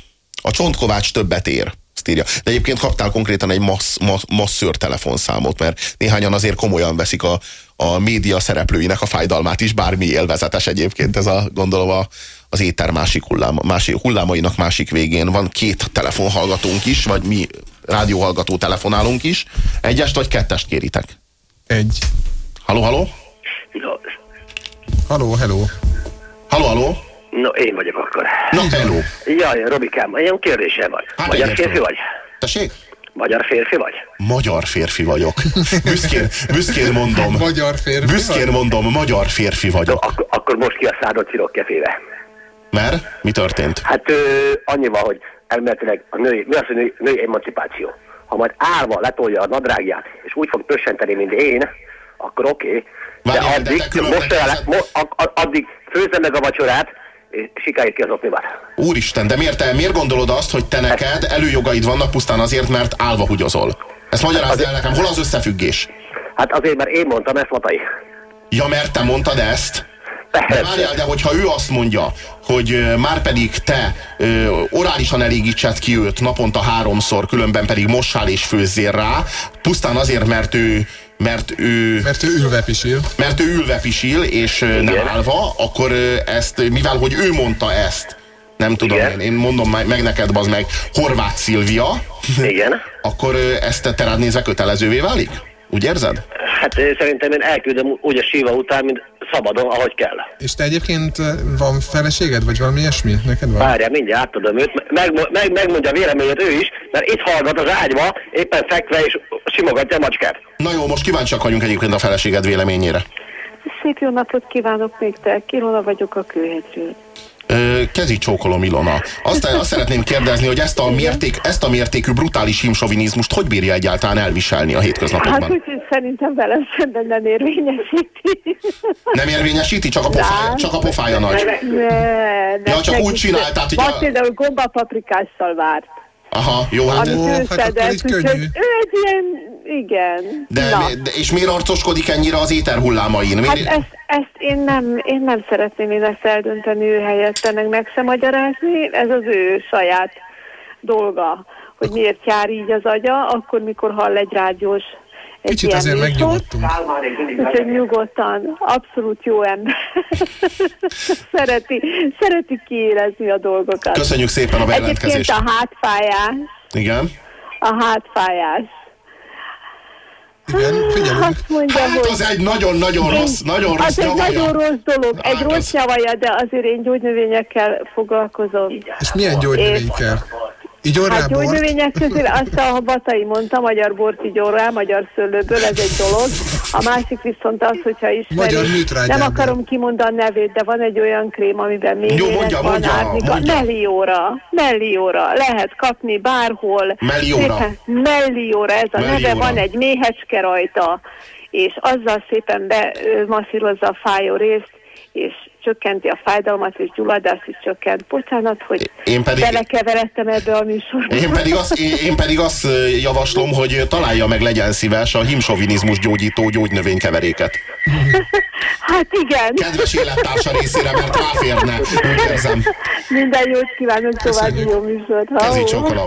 A csontkovács többet ér. Azt írja. De egyébként kaptál konkrétan egy massz, massz, masszőr telefonszámot, mert néhányan azért komolyan veszik a, a média szereplőinek a fájdalmát is, bármi élvezetes egyébként ez a, gondolom a, az éter másik, hullám, másik hullámainak másik végén. Van két telefonhallgatónk is, vagy mi rádióhallgató telefonálunk is. Egyest vagy kettest kéritek? Egy. Haló, haló? Haló, hello. Haló, haló? No, én vagyok akkor. Na, hello. Jaj, Robikám, ilyen kérdésem van. Hát Magyar férfi vagy? Tessék? Magyar férfi vagy? Magyar férfi vagyok. Büszkén, büszkén mondom. Magyar férfi Büszkén vagy? mondom, magyar férfi vagyok. No, ak- akkor most ki a szádot szirok kefébe. Mert? Mi történt? Hát ö, annyival, hogy elméletileg a női, mi az, hogy női, női emancipáció? Ha majd állva letolja a nadrágját, és úgy fog pössenteni, mint én, akkor oké. Okay. De addig, de most el, mo, addig főzze meg a vacsorát, sikáig ki az oknivat. Úristen, de miért, te, miért gondolod azt, hogy te neked előjogaid vannak pusztán azért, mert állva húgyozol? Ezt magyarázd el nekem, hol az összefüggés? Hát azért, mert én mondtam ezt, Matai. Ja, mert te mondtad ezt? De várjál, de hogyha ő azt mondja, hogy már pedig te ö, orálisan elégítsed ki őt naponta háromszor, különben pedig mossál és főzzél rá, pusztán azért, mert ő mert ő... Mert ő ülve pisil. Mert ő ülve pisil, és Igen. nem állva, akkor ezt, mivel hogy ő mondta ezt, nem tudom Igen. én, én mondom meg neked, az meg, Horváth Szilvia, Igen. akkor ezt te rád nézve kötelezővé válik? Úgy érzed? Hát szerintem én elküldöm úgy a síva után, mint szabadon, ahogy kell. És te egyébként van feleséged, vagy valami ilyesmi? Neked van? Várjál, mindjárt átadom őt. Meg, meg, megmondja véleményét ő is, mert itt hallgat az ágyba, éppen fekve, és simogatja a macskát. Na jó, most kíváncsiak vagyunk egyébként a feleséged véleményére. Szép jó napot kívánok még te. Kirola vagyok a kőhegyről. Kezi csókolom Ilona. Azt, azt szeretném kérdezni, hogy ezt a, mérték, ezt a mértékű brutális himsovinizmust hogy bírja egyáltalán elviselni a hétköznapokban? Hát úgyhogy szerintem velem szemben nem érvényesíti. Nem érvényesíti? Csak a pofája, csak a pofája nagy? Ne, ne, ja, csak úgy csinál, tehát... Vagy például gombapaprikással várt. Aha, jó, hát... Ó, hát akkor így könnyű. Ő egy ilyen, igen. De, de, és miért arcoskodik ennyire az éterhullámain? Hát ezt, ezt én nem, én nem szeretném én ezt eldönteni ő helyett, ennek megszemagyarázni, ez az ő saját dolga, hogy miért jár így az agya, akkor mikor hall egy rádiós egy Kicsit azért műsor. megnyugodtunk. Úgyhogy nyugodtan, abszolút jó ember. szereti, szereti kiérezni a dolgokat. Köszönjük szépen a bejelentkezést. Egyébként a hátfájás. Igen. A hátfájás. Igen, figyelünk. Azt mondja, hát hogy az egy nagyon-nagyon rossz, nagyon rossz Az egy nyavaja. nagyon rossz dolog, Hát egy rossz az- nyavaja, de azért én gyógynövényekkel foglalkozom. És milyen gyógynövényekkel? Így Hát gyógynövények közül azt a Batai mondta, magyar bort így orrá, magyar szőlőből, ez egy dolog. A másik viszont az, hogyha ismeri, nem akarom kimondani a nevét, de van egy olyan krém, amiben még Jó, mondja, van mondja, árnyéka. mondja. Mellióra, mellióra, lehet kapni bárhol. Mellióra. Szépen, ez a neve, Mellióra. van egy méhecske rajta, és azzal szépen bemasszírozza a fájó részt, és csökkenti a fájdalmat, és gyulladást is csökkent. Bocsánat, hogy Én pedig- belekeveredtem ebbe a műsorba. Én pedig, azt, én, én pedig azt javaslom, hogy találja meg, legyen szíves a himsovinizmus gyógyító gyógynövénykeveréket. Hát igen. Kedves élettársa részére, mert ráférne, úgy érzem. Minden jót kívánok, további jó műsort. Kezi Hello.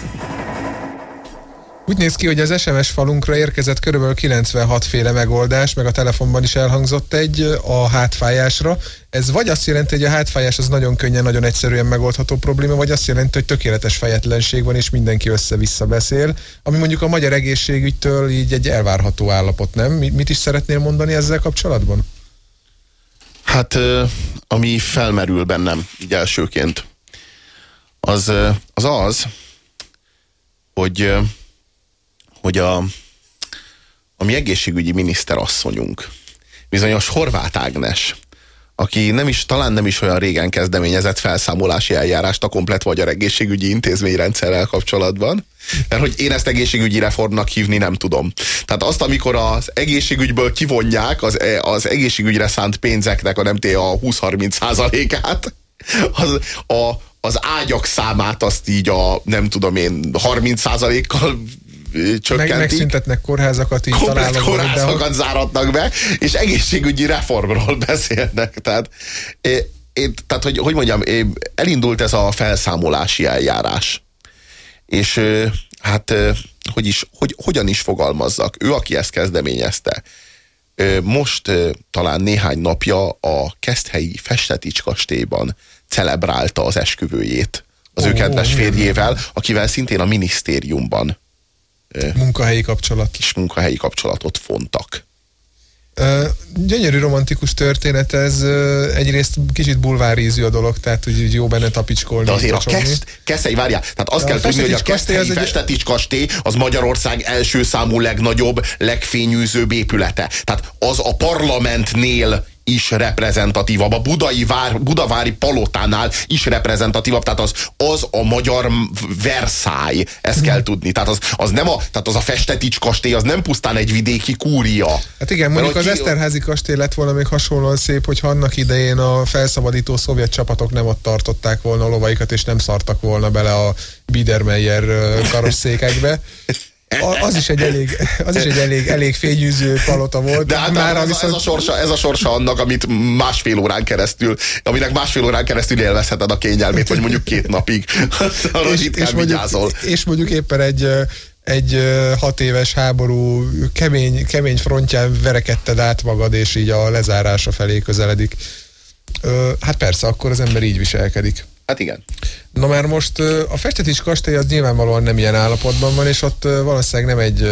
Úgy néz ki, hogy az SMS falunkra érkezett körülbelül 96 féle megoldás, meg a telefonban is elhangzott egy a hátfájásra. Ez vagy azt jelenti, hogy a hátfájás az nagyon könnyen, nagyon egyszerűen megoldható probléma, vagy azt jelenti, hogy tökéletes fejetlenség van, és mindenki össze-vissza beszél, ami mondjuk a magyar egészségügytől így egy elvárható állapot, nem? Mi- Mit is szeretnél mondani ezzel kapcsolatban? Hát, ami felmerül bennem így elsőként, az az, az hogy, hogy a, a mi egészségügyi miniszterasszonyunk, bizonyos Horváth Ágnes, aki nem is, talán nem is olyan régen kezdeményezett felszámolási eljárást a komplet magyar egészségügyi intézményrendszerrel kapcsolatban, mert hogy én ezt egészségügyi reformnak hívni nem tudom. Tehát azt, amikor az egészségügyből kivonják az, e- az egészségügyre szánt pénzeknek a nem a 20-30 százalékát, az, a, az ágyak számát azt így a nem tudom én 30 százalékkal Meg, csökkentik megszüntetnek kórházakat, így találom kórházakat záratnak be, és egészségügyi reformról beszélnek. Tehát, é, é, tehát hogy, hogy mondjam, é, elindult ez a felszámolási eljárás. És ö, hát, ö, hogy is, hogy, hogyan is fogalmazzak? Ő, aki ezt kezdeményezte, most talán néhány napja a Keszthelyi Festetics kastélyban celebrálta az esküvőjét az ő Ó, kedves férjével, akivel szintén a minisztériumban munkahelyi kapcsolat. kis munkahelyi kapcsolatot fontak. Ö, gyönyörű romantikus történet, ez ö, egyrészt kicsit bulvárízű a dolog, tehát hogy így jó benne tapicskolni. De azért a keszt, Keszei, várjál, tehát azt De kell tudni, hogy a az Keszthelyi egy- Festetics kastély az Magyarország első számú legnagyobb, legfényűzőbb épülete. Tehát az a parlamentnél is reprezentatívabb, a budai vár, budavári palotánál is reprezentatívabb, tehát az, az a magyar Versailles, ezt kell tudni. Tehát az, az nem a, tehát az a Festetics kastély, az nem pusztán egy vidéki kúria. Hát igen, mondjuk az ki- Eszterházi kastély lett volna még hasonlóan szép, hogyha annak idején a felszabadító szovjet csapatok nem ott tartották volna a lovaikat, és nem szartak volna bele a Biedermeier karosszékekbe. A- Az is egy elég, az is egy elég, elég fényűző palota volt. De hát Mára ez, a, ez, a sorsa, ez a sorsa annak, amit másfél órán keresztül, aminek másfél órán keresztül élvezheted a kényelmét, vagy mondjuk két napig. Arra és, ritkán és, mondjuk, vigyázol. és mondjuk éppen egy egy hat éves háború kemény, kemény frontján verekedted át magad, és így a lezárása felé közeledik. Hát persze, akkor az ember így viselkedik. Hát igen. Na már most a Festetics kastély az nyilvánvalóan nem ilyen állapotban van, és ott valószínűleg nem egy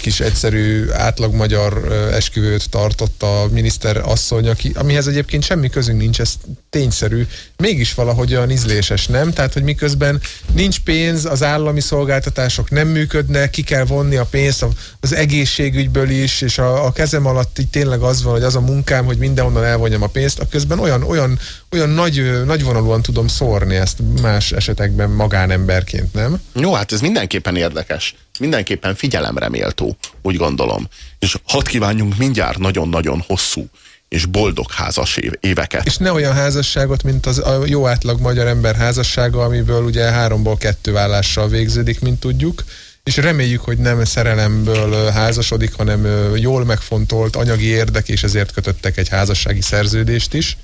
kis egyszerű átlag magyar esküvőt tartott a miniszter asszony, aki, amihez egyébként semmi közünk nincs, ez tényszerű. Mégis valahogy olyan ízléses, nem? Tehát, hogy miközben nincs pénz, az állami szolgáltatások nem működnek, ki kell vonni a pénzt az egészségügyből is, és a, a kezem alatt így tényleg az van, hogy az a munkám, hogy mindenhonnan elvonjam a pénzt, a közben olyan, olyan, olyan nagy, nagyvonalúan tudom szórni ezt más esetekben magánemberként, nem? Jó, hát ez mindenképpen érdekes. Mindenképpen figyelemre méltó, úgy gondolom. És hadd kívánjunk mindjárt nagyon-nagyon hosszú és boldog házas éveket. És ne olyan házasságot, mint az a jó átlag magyar ember házassága, amiből ugye háromból kettő vállással végződik, mint tudjuk, és reméljük, hogy nem szerelemből házasodik, hanem jól megfontolt anyagi érdek, és ezért kötöttek egy házassági szerződést is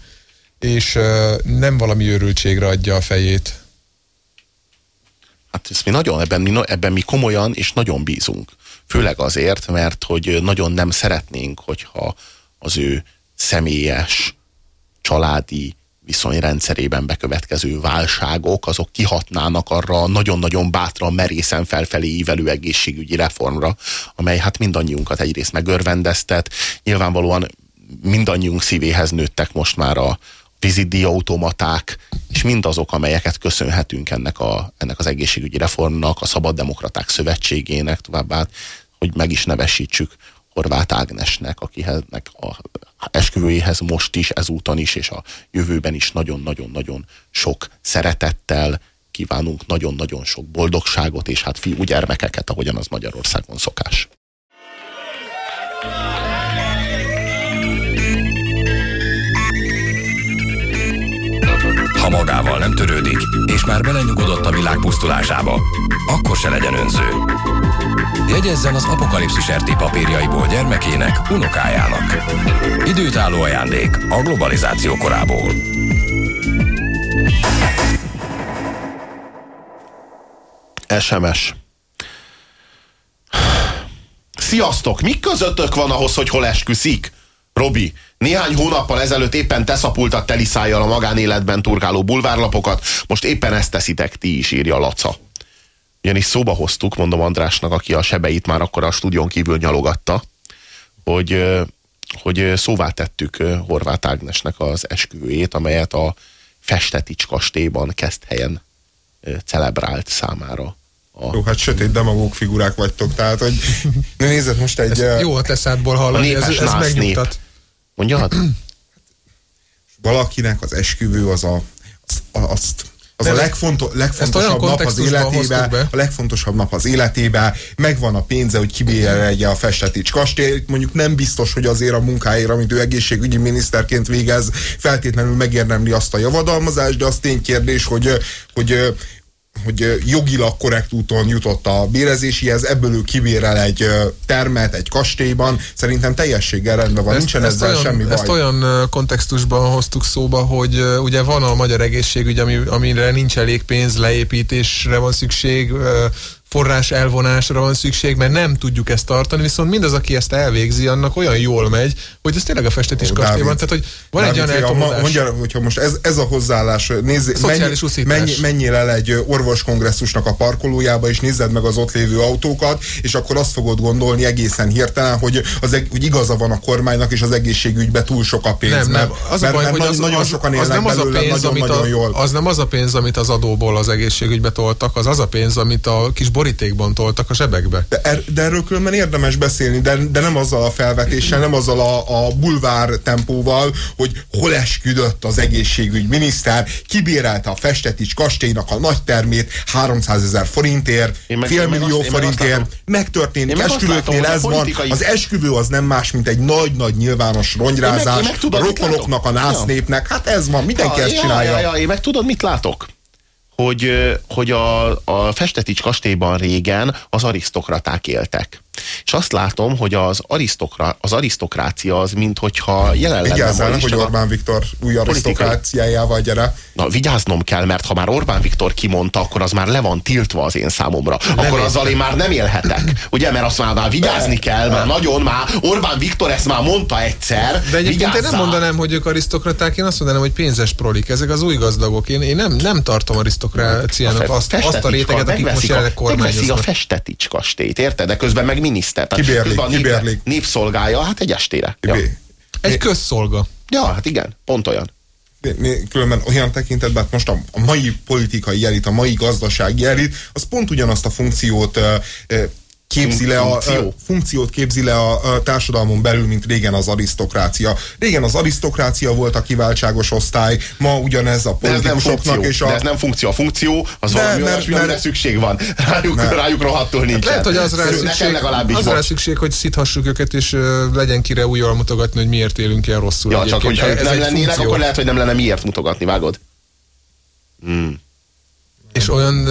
és nem valami őrültségre adja a fejét. Hát ezt mi nagyon, ebben mi, ebben mi komolyan és nagyon bízunk. Főleg azért, mert hogy nagyon nem szeretnénk, hogyha az ő személyes, családi viszonyrendszerében bekövetkező válságok, azok kihatnának arra nagyon-nagyon bátran, merészen felfelé ívelő egészségügyi reformra, amely hát mindannyiunkat egyrészt megörvendeztet. Nyilvánvalóan mindannyiunk szívéhez nőttek most már a, vízidíj automaták, és mindazok, amelyeket köszönhetünk ennek, a, ennek az egészségügyi reformnak, a Szabad Demokraták Szövetségének továbbá, hogy meg is nevesítsük Horváth Ágnesnek, akihez a esküvőjéhez most is, ezúton is, és a jövőben is nagyon-nagyon-nagyon sok szeretettel kívánunk nagyon-nagyon sok boldogságot, és hát fiú gyermekeket, ahogyan az Magyarországon szokás. Ha magával nem törődik, és már belenyugodott a világ pusztulásába, akkor se legyen önző. Jegyezzen az apokalipszis RT papírjaiból gyermekének, unokájának. Időtálló ajándék a globalizáció korából. SMS. Sziasztok! Mi közöttök van ahhoz, hogy hol esküszik? Robi, néhány hónappal ezelőtt éppen te szapultad teliszájjal a magánéletben turkáló bulvárlapokat, most éppen ezt teszitek ti is, írja Laca. Ugyanis szóba hoztuk, mondom Andrásnak, aki a sebeit már akkor a stúdión kívül nyalogatta, hogy, hogy szóvá tettük Horváth Ágnesnek az esküvőjét, amelyet a Festetics kastélyban kezd helyen celebrált számára a... Jó, hát sötét demagóg figurák vagytok, tehát, hogy nézed most egy... Ezt jó a teszádból hallani, ez, ez megnyugtat. Nép. Mondjad? Valakinek az esküvő az a, az, azt az a legfonto, legfontosabb nap az életében, a legfontosabb nap az életében, megvan a pénze, hogy kibérelje a Festetics kastélyt, mondjuk nem biztos, hogy azért a munkáért, amit ő egészségügyi miniszterként végez, feltétlenül megérdemli azt a javadalmazást, de az ténykérdés, hogy, hogy hogy jogilag korrekt úton jutott a bérezésihez, ebből ő kibérel egy termet egy kastélyban, szerintem teljességgel rendben van, ezt, nincsen ezt ezzel olyan, semmi baj. Ezt olyan kontextusban hoztuk szóba, hogy ugye van a magyar egészségügy, ami, amire nincs elég pénz, leépítésre van szükség, forrás elvonásra van szükség, mert nem tudjuk ezt tartani, viszont mindaz, aki ezt elvégzi, annak olyan jól megy, hogy ez tényleg a festetés kastélyban. Tehát, hogy van Dávid, egy olyan eltomódás. Mondja, hogyha most ez, ez a hozzáállás, nézz, mennyi, mennyi, mennyire el egy orvoskongresszusnak a parkolójába, és nézzed meg az ott lévő autókat, és akkor azt fogod gondolni egészen hirtelen, hogy, az, hogy igaza van a kormánynak, és az egészségügybe túl sok a pénz. Nem, nem. Az mert, a baj, mert, hogy az, nagyon az, sokan az nem az a pénz, nagyon, amit a, jól. Az nem az a pénz, amit az adóból az egészségügybe toltak, az az a pénz, amit a kis borítékban toltak a zsebekbe. De, er, de erről különben érdemes beszélni, de, de nem azzal a felvetéssel, nem azzal a, a bulvár tempóval, hogy hol esküdött az egészségügy miniszter, kibérelte a Festetics kastélynak a nagy termét 300 ezer forintért, fél millió forintért, megtörténik, meg esküvőknél ez van, az esküvő az nem más, mint egy nagy-nagy nyilvános rongyrázás, én meg, én meg a rokonoknak, a násznépnek, hát ez van, mindenki ja, ezt csinálja. Ja, ja, ja, én meg tudod, mit látok? Hogy, hogy a, a Festetics kastélyban régen az arisztokraták éltek. És azt látom, hogy az, arisztokra, az arisztokrácia az, mint hogyha jelen lenne. Vigyázzál, hogy Orbán Viktor új arisztokráciájával gyere. Na, vigyáznom kell, mert ha már Orbán Viktor kimondta, akkor az már le van tiltva az én számomra. Nem akkor azzal én már nem élhetek. Ugye, mert azt már, már vigyázni kell, mert nagyon már Orbán Viktor ezt már mondta egyszer. De egyébként én nem mondanám, hogy ők arisztokraták, én azt mondanám, hogy pénzes prolik. Ezek az új gazdagok. Én, én nem, nem tartom arisztokráciának azt, azt a réteget, akik most jelenleg kormányoznak. a Festetics kastélyt, érted? De közben meg miniszter. Kibérlik, kibérlik. Népszolgálja, hát egy estére. Ja. Egy közszolga. Ja, hát igen, pont olyan. Különben olyan tekintetben, hát most a, a mai politikai elit, a mai gazdasági elit, az pont ugyanazt a funkciót képzi le a, funkciót képzi le a, a társadalmon belül, mint régen az arisztokrácia. Régen az arisztokrácia volt a kiváltságos osztály, ma ugyanez a politikusoknak és a... De ez nem funkció. A funkció az de, valami mert, olyasmi, mert, szükség van. Rájuk, mert, rájuk rohadtul nincs. Lehet, hogy az rá szükség, az rá szükség, hogy szíthassuk őket, és uh, legyen kire újjal mutogatni, hogy miért élünk ilyen rosszul. Ja, csak hogy nem lennének, akkor lehet, hogy nem lenne miért mutogatni, vágod? Hmm. És olyan,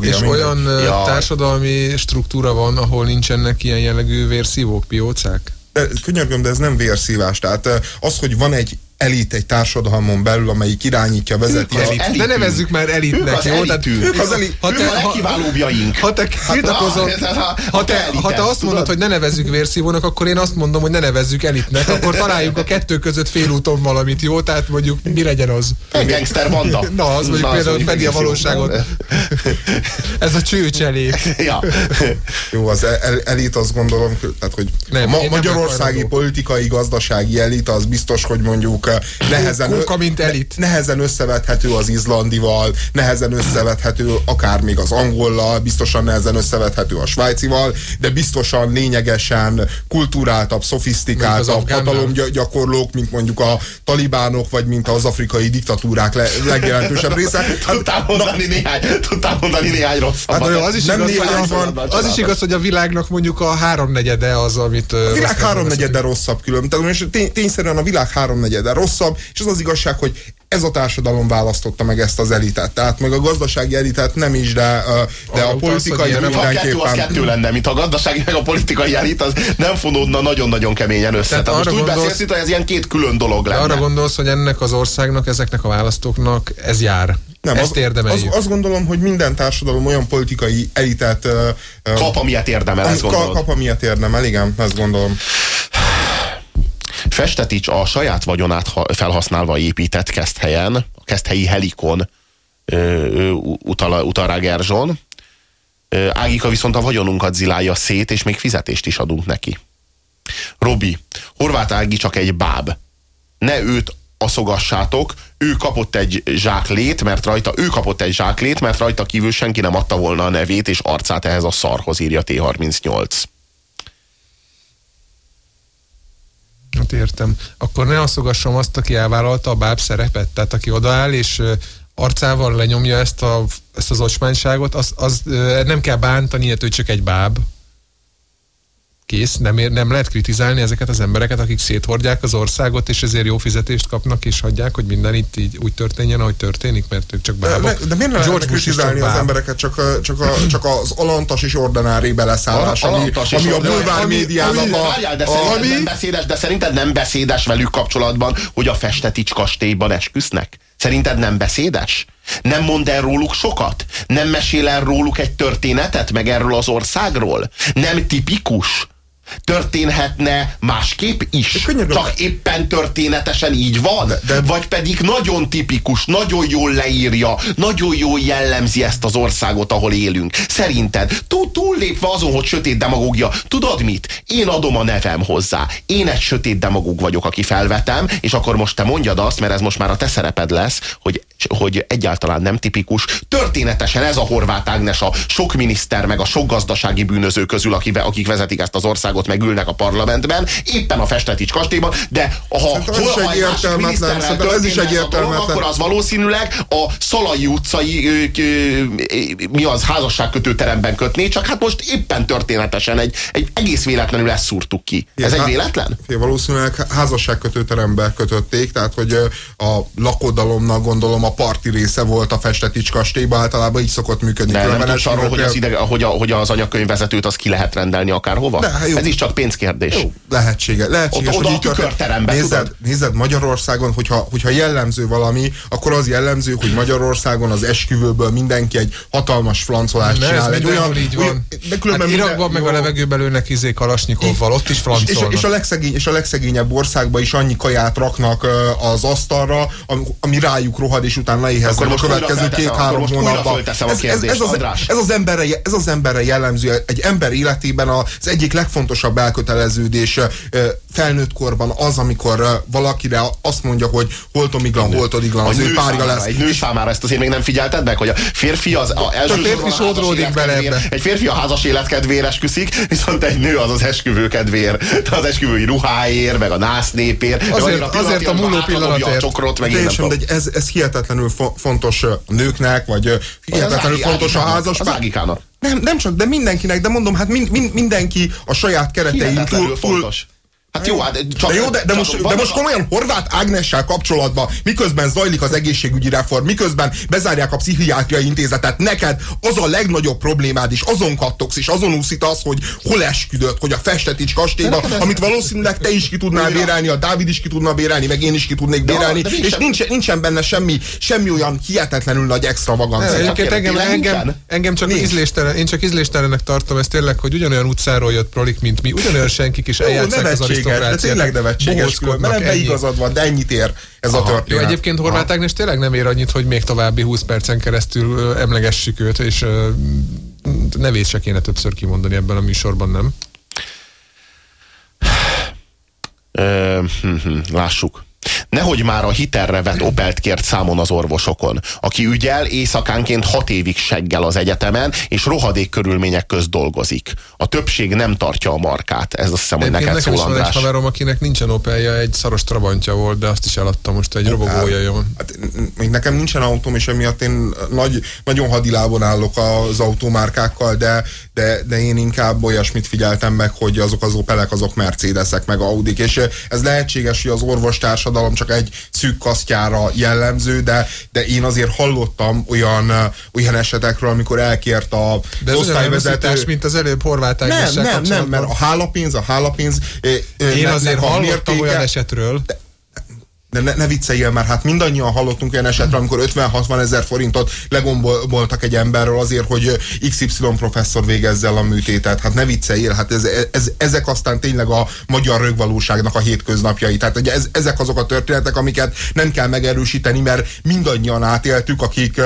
és olyan ja. társadalmi struktúra van, ahol nincsenek ilyen jellegű vérszívók, piócák? De, könyörgöm, de ez nem vérszívás. Tehát az, hogy van egy elit egy társadalmon belül, amelyik irányítja, vezeti. Ők elit. De nevezzük már elitnek, jó? Tehát, ők az, elit. Ha te, a legkiválóbbjaink. Ha te tiltakozol, ha, ha, te, ha te azt mondod, hogy ne nevezzük vérszívónak, akkor én azt mondom, hogy ne nevezzük elitnek, akkor találjuk a kettő között félúton valamit, jó? Tehát mondjuk mi legyen az? Egy gangster banda. Na, az mondjuk Na, például az fedi a valóságot. Ez a csőcselék. Ja. Jó, az el, elit azt gondolom, tehát, hogy nem, a magyarországi politikai, gazdasági elit az biztos, hogy mondjuk nehezen, Kóka, mint elit. nehezen összevethető az izlandival, nehezen összevethető akár még az angollal, biztosan nehezen összevethető a svájcival, de biztosan lényegesen kulturáltabb, szofisztikáltabb hatalomgyakorlók, mint mondjuk a talibánok, vagy mint az afrikai diktatúrák le, legjelentősebb része. Tudtál mondani néhány, tudtál mondani néhány rosszabbat. Hát, az is, nem igaz, hogy van, az is igaz, hogy a világnak mondjuk a háromnegyede az, amit... A világ háromnegyede rosszabb külön. Tehát tényszerűen a világ háromnegyede rosszabb, és az az igazság, hogy ez a társadalom választotta meg ezt az elitet. Tehát meg a gazdasági elitet nem is, de, de a, a politikai az, mindenképpen... Kettő, az kettő lenne, mint a gazdasági meg a politikai elit, az nem fonódna nagyon-nagyon keményen össze. Tehát, Tehát most gondolsz, úgy beszélsz, hogy ez ilyen két külön dolog lenne. Arra gondolsz, hogy ennek az országnak, ezeknek a választóknak ez jár. Nem, Ezt az, az, azt gondolom, hogy minden társadalom olyan politikai elitet... Kap, amilyet érdemel, ezt gondolod. Kap, amilyet érdemel, igen, ezt gondolom. Festetics a saját vagyonát felhasználva épített Keszthelyen, a Keszthelyi Helikon utal, utal rá Gerzson. Ágika viszont a vagyonunkat zilálja szét, és még fizetést is adunk neki. Robi, Horváth Ági csak egy báb. Ne őt aszogassátok, ő kapott egy zsáklét, mert rajta, ő kapott egy zsáklét, mert rajta kívül senki nem adta volna a nevét és arcát ehhez a szarhoz, írja T38. Hát értem. Akkor ne asszogassam azt, aki elvállalta a báb szerepet, tehát aki odaáll és arcával lenyomja ezt, a, ezt az ocsmányságot, az, az nem kell bántani, hogy csak egy báb kész, nem, ér, nem lehet kritizálni ezeket az embereket, akik széthordják az országot, és ezért jó fizetést kapnak, és hagyják, hogy minden itt így úgy történjen, ahogy történik, mert ők csak bábok. De, de miért nem lehet kritizálni az embereket, csak, csak, a, csak az alantas és ordinári beleszállás, ami, ami a bulvár médiának a... Várjál, de, a, ami... nem beszédes, de szerinted nem beszédes velük kapcsolatban, hogy a Festetics kastélyban esküsznek? Szerinted nem beszédes? Nem mond el róluk sokat? Nem mesél el róluk egy történetet, meg erről az országról? Nem tipikus? Történhetne másképp is. Csak éppen történetesen így van. De, de... Vagy pedig nagyon tipikus, nagyon jól leírja, nagyon jól jellemzi ezt az országot, ahol élünk. Szerinted túl, túllépve azon, hogy sötét demagógia, tudod mit? Én adom a nevem hozzá. Én egy sötét demagóg vagyok, aki felvetem, és akkor most te mondjad azt, mert ez most már a te szereped lesz, hogy hogy egyáltalán nem tipikus. Történetesen ez a Horváth Ágnes a sok miniszter, meg a sok gazdasági bűnöző közül, akik, vezetik ezt az országot, meg ülnek a parlamentben, éppen a Festetics kastélyban, de ha, ha ez is egy értelmetlen, ez is egy értelmetlen. akkor az valószínűleg a Szalai utcai mi az házasságkötő teremben kötné, csak hát most éppen történetesen egy, egy egész véletlenül ezt szúrtuk ki. Ez egy véletlen? Valószínűleg házasságkötő terembe kötötték, tehát hogy a lakodalomnak gondolom a a parti része volt a Festetics kastélyban, általában így szokott működni. De nem tudsz arról, hogy az, ide, hogy, a, hogy az anyakönyvvezetőt az ki lehet rendelni akárhova? De, jó. Ez is csak pénzkérdés. Jó, lehetsége, lehetséges. Oda, oda a tükörterembe, nézed, nézed, Magyarországon, hogyha, hogyha jellemző valami, akkor az jellemző, hogy Magyarországon az esküvőből mindenki egy hatalmas flancolást ne, csinál. Egy olyan, így van. De különben hát Irakban meg a levegőben lőnek izé Kalasnyikovval, ott is francolnak. És, és, a legszegény, és a legszegényebb országban is annyi kaját raknak az asztalra, ami rájuk rohad, és utána éheznek a következő két-három hónapban. Ez, ez, ez, ez, az, ez, az emberre, ez az emberre jellemző. Egy ember életében az egyik legfontosabb elköteleződés felnőtt korban az, amikor valakire azt mondja, hogy holtomiglan, holtodiglan, az ő párja lesz. Egy nő számára ezt azért még nem figyelted meg, hogy a férfi az a első férfi sodródik bele Egy férfi a házas életkedvér esküszik, viszont egy nő az az esküvő kedvér, az esküvői ruháért, meg a násznépért. Azért, a, azért a múló pillanatért. A csokrot, meg Teljesen, de ez, ez hihetetlenül fo fontos nőknek, vagy hihetetlenül fontos a házas. Az ágikának. Nem, nem csak, de mindenkinek, de mondom, hát mind, mind, mindenki a saját keretein túl, túl, Hát jó, hát csak, de, jó, de, de, most, de most komolyan Horváth Ágnessel kapcsolatban, miközben zajlik az egészségügyi reform, miközben bezárják a pszichiátriai intézetet, neked az a legnagyobb problémád, és azon kattogsz, és azon úszítasz, hogy hol esküdött, hogy a Festetics kastélyba, amit valószínűleg te is ki tudnál bérelni, a Dávid is ki tudna bérelni, meg én is ki tudnék bérelni, de, de és nincs, nincsen benne semmi, semmi olyan hihetetlenül nagy extravagancia. Egyébként engem, engem, engem csak ízléstelen, én csak ízléstelennek tartom ezt tényleg, hogy ugyanolyan utcáról jött prolik, mint mi, ugyanolyan senkik is eljátszák az nevetséges, de tényleg nevetséges. Mert ebben igazad van, de ennyit ér ez Aha. a történet. Jó, egyébként Horváth Ágnes tényleg nem ér annyit, hogy még további 20 percen keresztül emlegessük őt, és nevét se kéne többször kimondani ebben a műsorban, nem? Hm, hm, lássuk. Nehogy már a hitelre vett Opelt kért számon az orvosokon, aki ügyel éjszakánként hat évig seggel az egyetemen, és rohadék körülmények közt dolgozik. A többség nem tartja a markát. Ez azt hiszem, hogy neked szól, András. Van egy haverom, akinek nincsen Opelje, egy szaros trabantja volt, de azt is eladta most, egy robogója jön. Hát, még nekem nincsen autóm, és emiatt én nagy, nagyon hadilábon állok az automárkákkal, de, de, de én inkább olyasmit figyeltem meg, hogy azok az Opelek, azok Mercedesek, meg Audik, és ez lehetséges, hogy az orvostársadalom csak egy szűk kasztjára jellemző, de, de én azért hallottam olyan, olyan esetekről, amikor elkért a de osztályvezető... mint az előbb horváták Nem, nem, nem, mert a hálapénz, a hálapénz... Én azért hallottam mértéke, olyan esetről. De, de ne, ne vicceljél már, hát mindannyian hallottunk olyan esetre, amikor 50-60 ezer forintot legomboltak egy emberről azért, hogy XY professzor végezze el a műtétet. Hát ne vicceljél, hát ez, ez, ezek aztán tényleg a magyar rögvalóságnak a hétköznapjai. Tehát ugye ez, ezek azok a történetek, amiket nem kell megerősíteni, mert mindannyian átéltük, akik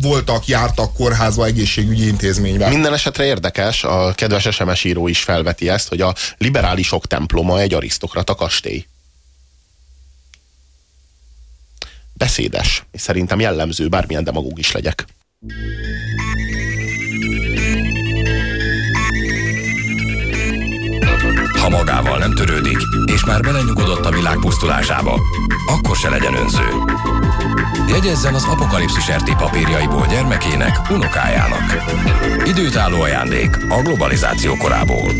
voltak, jártak kórházba, egészségügyi intézményben. Minden esetre érdekes, a kedves SMS író is felveti ezt, hogy a liberálisok temploma egy arisztokrata kastély. Beszédes, és szerintem jellemző, bármilyen demagóg is legyek. Ha magával nem törődik, és már belenyugodott a világ pusztulásába, akkor se legyen önző. Jegyezzen az apokalipszis RT papírjaiból gyermekének, unokájának. Időtálló ajándék a globalizáció korából.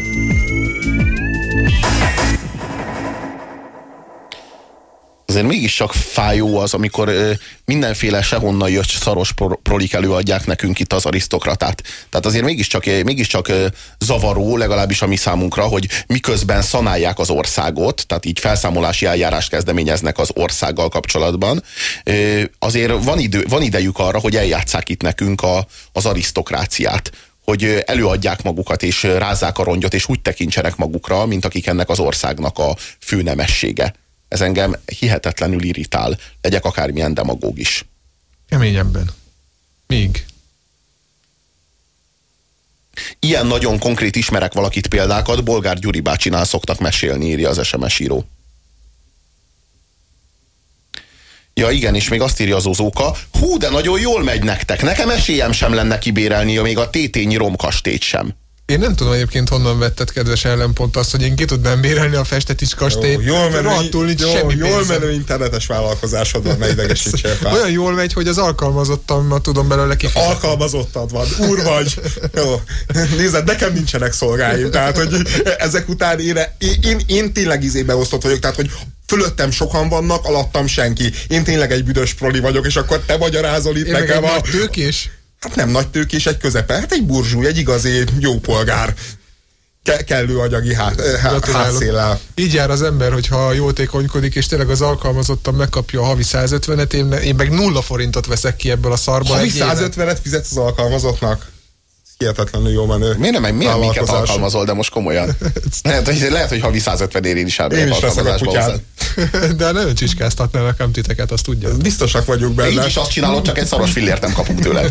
Azért mégiscsak fájó az, amikor ö, mindenféle sehonnan jött szaros prolik előadják nekünk itt az arisztokratát. Tehát azért mégiscsak, mégiscsak ö, zavaró, legalábbis a mi számunkra, hogy miközben szanálják az országot, tehát így felszámolási eljárást kezdeményeznek az országgal kapcsolatban, ö, azért van, idő, van idejük arra, hogy eljátszák itt nekünk a, az arisztokráciát hogy előadják magukat, és rázzák a rongyot, és úgy tekintsenek magukra, mint akik ennek az országnak a főnemessége. Ez engem hihetetlenül irritál, legyek akármilyen demagóg is. Keményebben. Még. Ilyen nagyon konkrét ismerek valakit példákat, Bolgár Gyuri bácsinál szoktak mesélni, írja az SMS író. Ja igen, és még azt írja az ozóka, hú, de nagyon jól megy nektek, nekem esélyem sem lenne kibérelni még a tétényi romkastét sem. Én nem tudom egyébként honnan vetted, kedves ellenpont azt, hogy én ki tudnám bérelni a festetis kastélyt. Jó, jól menő, nincs jó, semmi jól menő internetes vállalkozásod van, ne idegesítsél fel. Olyan jól megy, hogy az alkalmazottam, tudom belőle kifizetni. Alkalmazottad van, úr vagy. Jó. Nézd, nekem nincsenek szolgáim, tehát hogy ezek után én, én, én, én tényleg izébe osztott vagyok, tehát hogy fölöttem sokan vannak, alattam senki. Én tényleg egy büdös proli vagyok, és akkor te magyarázol itt Én nekem a... tőkés? Hát nem nagy tőkés, egy közepe, hát egy burzsúly, egy igazi jó polgár ke- kellő anyagi hát, hátszéllel. Így jár az ember, hogyha jótékonykodik, és tényleg az alkalmazottan megkapja a havi 150-et, én, én meg nulla forintot veszek ki ebből a szarból. Havi 150-et fizetsz az alkalmazottnak? hihetetlenül jó menő. Miért nem, miért minket alkalmazol, de most komolyan? lehet, hogy, lehet, hogy havi 150 ér én is Én is leszek a kutyád. de nagyon csicskáztatnának nem titeket, azt tudja. Biztosak vagyunk benne. Így is azt csinálod, csak egy szaros fillért nem kapunk tőle.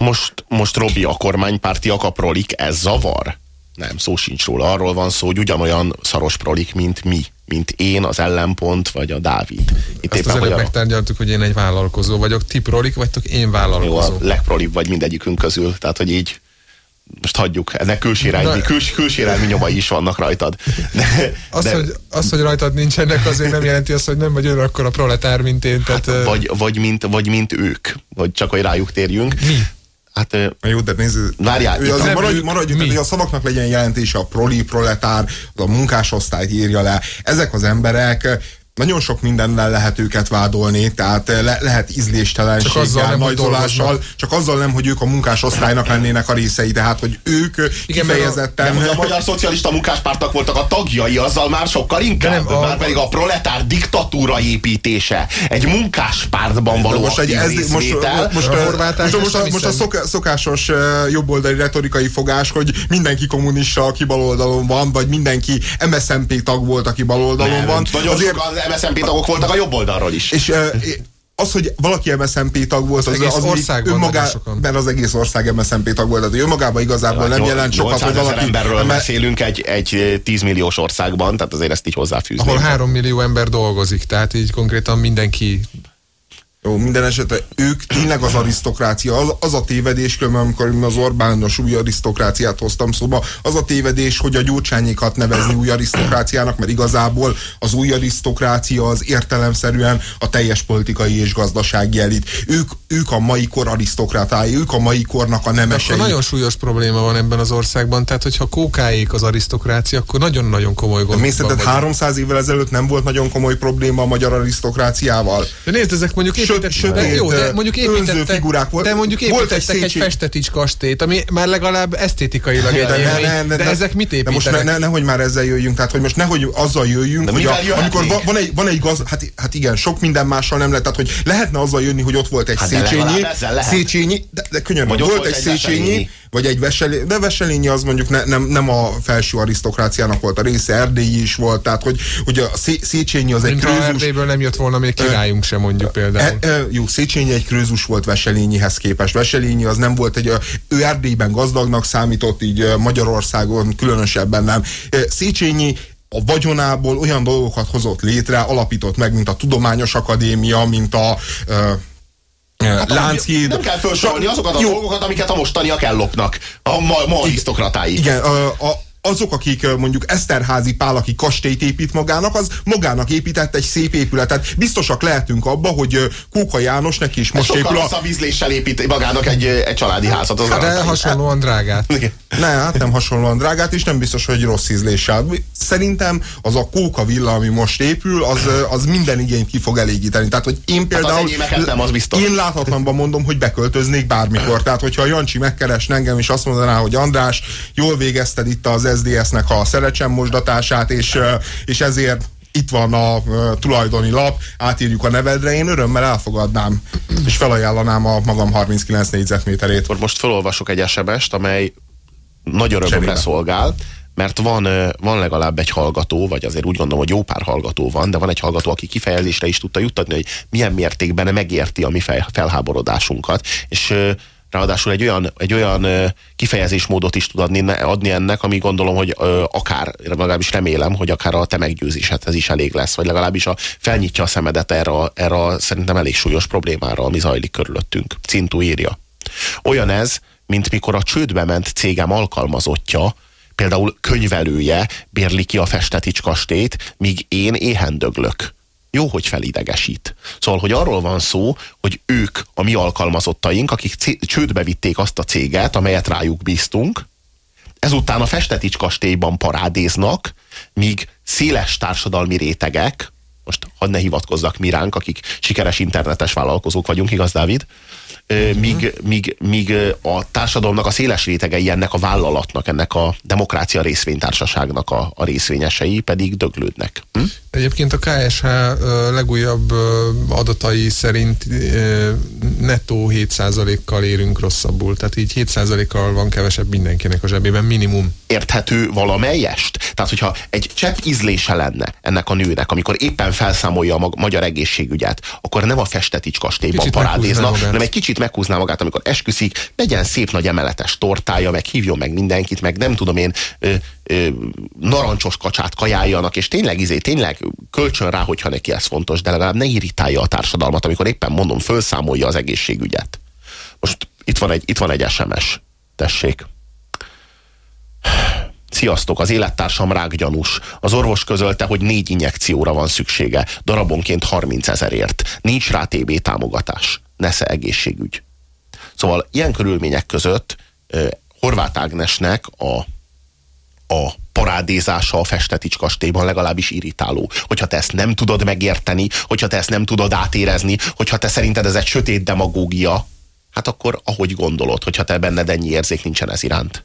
Most, most Robi a kormánypárti akaprolik, ez zavar? Nem, szó sincs róla. Arról van szó, hogy ugyanolyan szaros prolik, mint mi. Mint én, az ellenpont, vagy a Dávid. Itt Azt éppen, az előbb megtárgyaltuk, hogy én egy vállalkozó vagyok. Ti prolik vagytok, én vállalkozó. Jó, a legprolibb vagy mindegyikünk közül. Tehát, hogy így most hagyjuk, ennek külsérelmi, küls, külsérelmi nyomai is vannak rajtad. De, az, de, hogy, az, hogy rajtad nincsenek, azért nem jelenti azt, hogy nem vagy akkor a proletár, mint én. Hát, tehát, vagy, vagy, mint, vagy mint ők, vagy csak, hogy rájuk térjünk. Mi? Hát, jó, de nézd, várjál, ő azért maradj, maradjunk, tehát, hogy a szavaknak legyen jelentése, a proli, proletár, a munkásosztályt írja le. Ezek az emberek nagyon sok mindennel lehet őket vádolni, tehát le, lehet ízléstelenséggel, majdolással, csak azzal nem, hogy ők a munkásosztálynak lennének a részei, tehát hogy ők Igen, kifejezetten... Nem, a magyar szocialista munkáspártnak voltak a tagjai, azzal már sokkal inkább, nem, a, már pedig a proletár diktatúra építése, egy munkáspártban való most egy, ez, most, most, most, most, most, a, most a szok, szokásos jobboldali retorikai fogás, hogy mindenki kommunista, aki baloldalon van, vagy mindenki MSZMP tag volt, aki baloldalon van. Nagyon azért, MSZNP tagok voltak a jobb oldalról is. És az, hogy valaki MSZNP tag volt, az, az, az önmagában az egész ország MSZNP tag volt, tehát önmagában igazából nem jelent sokat, hogy valaki... emberről beszélünk egy, egy 10 milliós országban, tehát azért ezt így hozzáfűzni. Ahol 3 millió ember dolgozik, tehát így konkrétan mindenki jó, minden esetre ők tényleg az arisztokrácia, az, az a tévedés, különben amikor az Orbános új arisztokráciát hoztam szóba, az a tévedés, hogy a gyurcsányékat nevezni új arisztokráciának, mert igazából az új arisztokrácia az értelemszerűen a teljes politikai és gazdasági elit. Ők, ők a mai kor arisztokratái, ők a mai kornak a nemesei. Akkor nagyon súlyos probléma van ebben az országban, tehát hogyha kókáék az arisztokrácia, akkor nagyon-nagyon komoly gond. Mi szerinted 300 évvel ezelőtt nem volt nagyon komoly probléma a magyar arisztokráciával? De nézd, ezek mondjuk sötét, sötét jó, de mondjuk építettek, figurák volt. De mondjuk építettek egy, egy festetics kastélyt, ami már legalább esztétikailag egy de, ne, ne, ne, de ezek mit építenek? De most ne, ne, nehogy már ezzel jöjjünk, tehát hogy most nehogy azzal jöjjünk, de hogy a, amikor van, van, egy, van egy gaz, hát, hát igen, sok minden mással nem lehet, tehát hogy lehetne azzal jönni, hogy ott volt egy hát Széchenyi, Széchenyi, de, de könyörgöm, volt, volt egy Széchenyi, vagy egy Veselényi, de Veselényi az mondjuk ne, nem, nem a felső arisztokráciának volt a része, Erdélyi is volt, tehát hogy, hogy a Széchenyi az egy Mint krőzus... Erdélyből nem jött volna még királyunk sem mondjuk például. E, e, jó, Széchenyi egy krőzus volt Veselényihez képest. Veselényi az nem volt egy, ő Erdélyben gazdagnak számított, így Magyarországon különösebben nem. Széchenyi a vagyonából olyan dolgokat hozott létre, alapított meg, mint a Tudományos Akadémia, mint a Hát, Lánchíd. Nem kell felsorolni azokat a jó. dolgokat, amiket a mostaniak ellopnak. A ma, ma arisztokratái. Igen, a, a, azok, akik mondjuk Eszterházi Pál, aki kastélyt épít magának, az magának épített egy szép épületet. Biztosak lehetünk abba, hogy Kóka János neki is most épül a... Sokkal ízléssel épít magának egy, egy családi házat. Az hát de hasonlóan drágát. Ne, hát nem hasonlóan drágát, és nem biztos, hogy rossz ízléssel. Szerintem az a Kóka villa, ami most épül, az, az minden igényt ki fog elégíteni. Tehát, hogy én például... Hát az nem, az biztos. Én láthatatlanban mondom, hogy beköltöznék bármikor. Tehát, hogyha a Jancsi megkeres engem, és azt mondaná, hogy András, jól végezted itt az SZDSZ-nek a szerecsenmosdatását, és, és ezért itt van a tulajdoni lap, átírjuk a nevedre, én örömmel elfogadnám, és felajánlanám a magam 39 négyzetméterét. Most felolvasok egy SMS-t, amely nagy örömömre szolgál, mert van, van legalább egy hallgató, vagy azért úgy gondolom, hogy jó pár hallgató van, de van egy hallgató, aki kifejezésre is tudta juttatni, hogy milyen mértékben megérti a mi felháborodásunkat, és ráadásul egy olyan, egy olyan kifejezésmódot is tud adni, adni ennek, ami gondolom, hogy akár, legalábbis remélem, hogy akár a te meggyőzésedhez is elég lesz, vagy legalábbis a, felnyitja a szemedet erre, erre szerintem elég súlyos problémára, ami zajlik körülöttünk. Cintú írja. Olyan ez, mint mikor a csődbe ment cégem alkalmazottja, például könyvelője bérli ki a Festetics kastélyt, míg én éhen döglök. Jó, hogy felidegesít. Szóval, hogy arról van szó, hogy ők, a mi alkalmazottaink, akik csődbe vitték azt a céget, amelyet rájuk bíztunk, ezután a Festetics kastélyban parádéznak, míg széles társadalmi rétegek, most hadd ne hivatkozzak mi ránk, akik sikeres internetes vállalkozók vagyunk, igaz, Dávid? Míg, míg, míg a társadalomnak a széles rétegei ennek a vállalatnak, ennek a demokrácia részvénytársaságnak a, a részvényesei pedig döglődnek. Hm? Egyébként a KSH legújabb adatai szerint nettó 7%-kal érünk rosszabbul, tehát így 7%-kal van kevesebb mindenkinek a zsebében, minimum. Érthető valamelyest? Tehát, hogyha egy csepp ízlése lenne ennek a nőnek, amikor éppen felszámolja a magyar egészségügyet, akkor nem a Festetics kastélyban parádézna, hanem egy kicsit meghúzná magát, amikor esküszik, legyen szép nagy emeletes tortája, meg hívjon meg mindenkit, meg nem tudom én, ö, ö, narancsos kacsát kajáljanak, és tényleg izé, tényleg kölcsön rá, hogyha neki ez fontos, de legalább ne irritálja a társadalmat, amikor éppen mondom, felszámolja az egészségügyet. Most itt van egy, itt van egy SMS. Tessék. Sziasztok, az élettársam rákgyanús. Az orvos közölte, hogy négy injekcióra van szüksége, darabonként 30 ezerért. Nincs rá TB támogatás. Nesze egészségügy. Szóval ilyen körülmények között uh, Horváth Ágnesnek a, a parádézása a Festetics kastélyban legalábbis irritáló. Hogyha te ezt nem tudod megérteni, hogyha te ezt nem tudod átérezni, hogyha te szerinted ez egy sötét demagógia, hát akkor ahogy gondolod, hogyha te benned ennyi érzék nincsen ez iránt.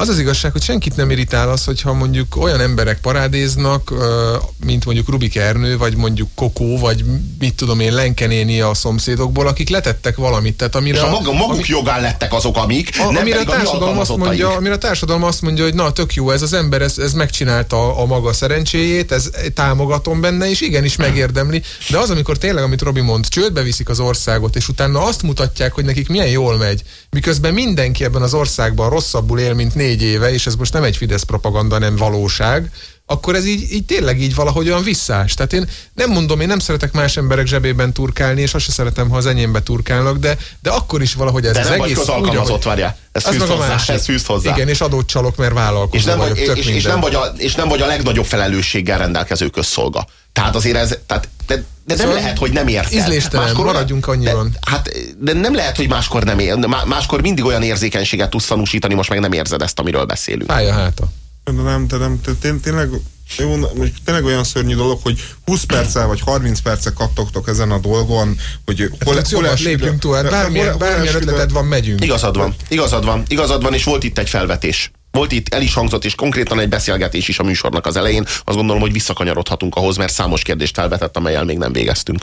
Az az igazság, hogy senkit nem irritál az, hogyha mondjuk olyan emberek parádéznak, mint mondjuk Rubik Ernő, vagy mondjuk Kokó, vagy mit tudom én, Lenkenéni a szomszédokból, akik letettek valamit. Tehát amire, És a maga, maguk ami, jogán lettek azok, amik, a, nem amire, a társadalom azt mondja, amire a társadalom azt mondja, hogy na, tök jó, ez az ember, ez, ez megcsinálta a, a maga szerencséjét, ez támogatom benne, és igenis megérdemli. De az, amikor tényleg, amit Robi mond, csődbe viszik az országot, és utána azt mutatják, hogy nekik milyen jól megy, miközben mindenki ebben az országban rosszabbul él, mint négy éve, és ez most nem egy Fidesz propaganda, nem valóság, akkor ez így, így tényleg így valahogy olyan visszás. Tehát én nem mondom, én nem szeretek más emberek zsebében turkálni, és azt sem szeretem, ha az enyémbe turkálnak, de, de akkor is valahogy ez de az nem egész... Vagy úgy, ahogy, várjál. Ez fűzt hozzá, ez fűzt hozzá. Igen, és adót csalok, mert vállalkozó és nem, vagyok, és, és, és, nem vagy a, és nem vagy a legnagyobb felelősséggel rendelkező közszolga. Tehát azért ez, tehát, de, de nem szóval lehet, hogy nem érted. Ízléstelen, máskor, maradjunk annyiban. De, hát, de nem lehet, hogy máskor nem ér, máskor mindig olyan érzékenységet tudsz tanúsítani, most meg nem érzed ezt, amiről beszélünk. Fáj a háta. De nem, de nem, de tényleg jó, tényleg olyan szörnyű dolog, hogy 20 perccel vagy 30 percet kattogtok ezen a dolgon, hogy hol, hát, hol es, lépjünk túl, bármilyen, bármilyen ötleted van, megyünk. Igazad van, igazad van, igazad van, és volt itt egy felvetés. Volt itt, el is hangzott, és konkrétan egy beszélgetés is a műsornak az elején. Azt gondolom, hogy visszakanyarodhatunk ahhoz, mert számos kérdést felvetett, amelyel még nem végeztünk.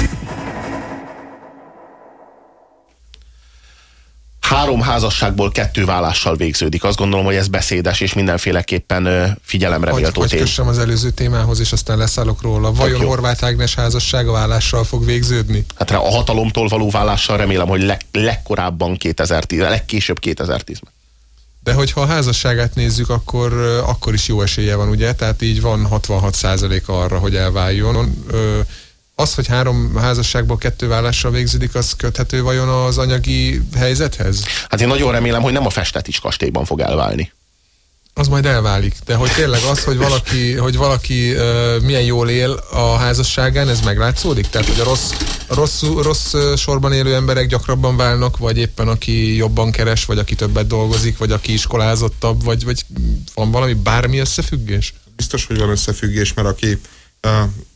Három házasságból kettő vállással végződik. Azt gondolom, hogy ez beszédes és mindenféleképpen figyelemre méltó tény. Hogy az előző témához, és aztán leszállok róla. Vajon Horváth Ágnes házassága vállással fog végződni? Hát a hatalomtól való vállással remélem, hogy leg, legkorábban 2010, legkésőbb 2010-ben. De hogyha a házasságát nézzük, akkor, akkor is jó esélye van, ugye? Tehát így van 66% arra, hogy elváljon. Az, hogy három házasságból kettő vállással végződik, az köthető vajon az anyagi helyzethez? Hát én nagyon remélem, hogy nem a festetis kastélyban fog elválni. az majd elválik. De hogy tényleg az, hogy valaki, hogy valaki uh, milyen jól él a házasságán, ez meglátszódik? Tehát, hogy a rossz, rossz, rossz sorban élő emberek gyakrabban válnak, vagy éppen aki jobban keres, vagy aki többet dolgozik, vagy aki iskolázottabb, vagy, vagy van valami bármi összefüggés? Biztos, hogy van összefüggés, mert aki uh,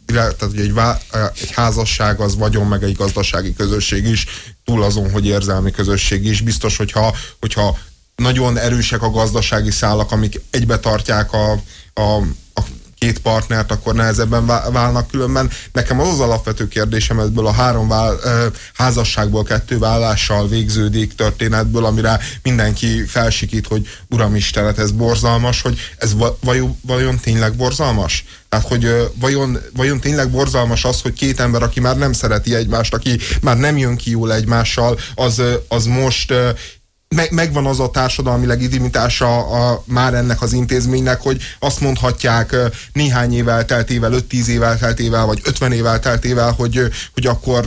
tehát ugye egy, vá, egy házasság az vagyon, meg egy gazdasági közösség is, túl azon, hogy érzelmi közösség is. Biztos, hogyha, hogyha nagyon erősek a gazdasági szálak, amik egybe tartják a, a, a két partnert, akkor nehezebben válnak különben. Nekem az az alapvető kérdésem ebből a három vál, házasságból kettő vállással végződik történetből, amire mindenki felsikít, hogy Uram Istenet, ez borzalmas, hogy ez vajon, vajon tényleg borzalmas? Tehát, hogy vajon, vajon tényleg borzalmas az, hogy két ember, aki már nem szereti egymást, aki már nem jön ki jól egymással, az, az most meg, megvan az a társadalmi legitimitása a, már ennek az intézménynek, hogy azt mondhatják néhány évvel teltével, 5-10 évvel teltével, vagy 50 évvel teltével, hogy, hogy akkor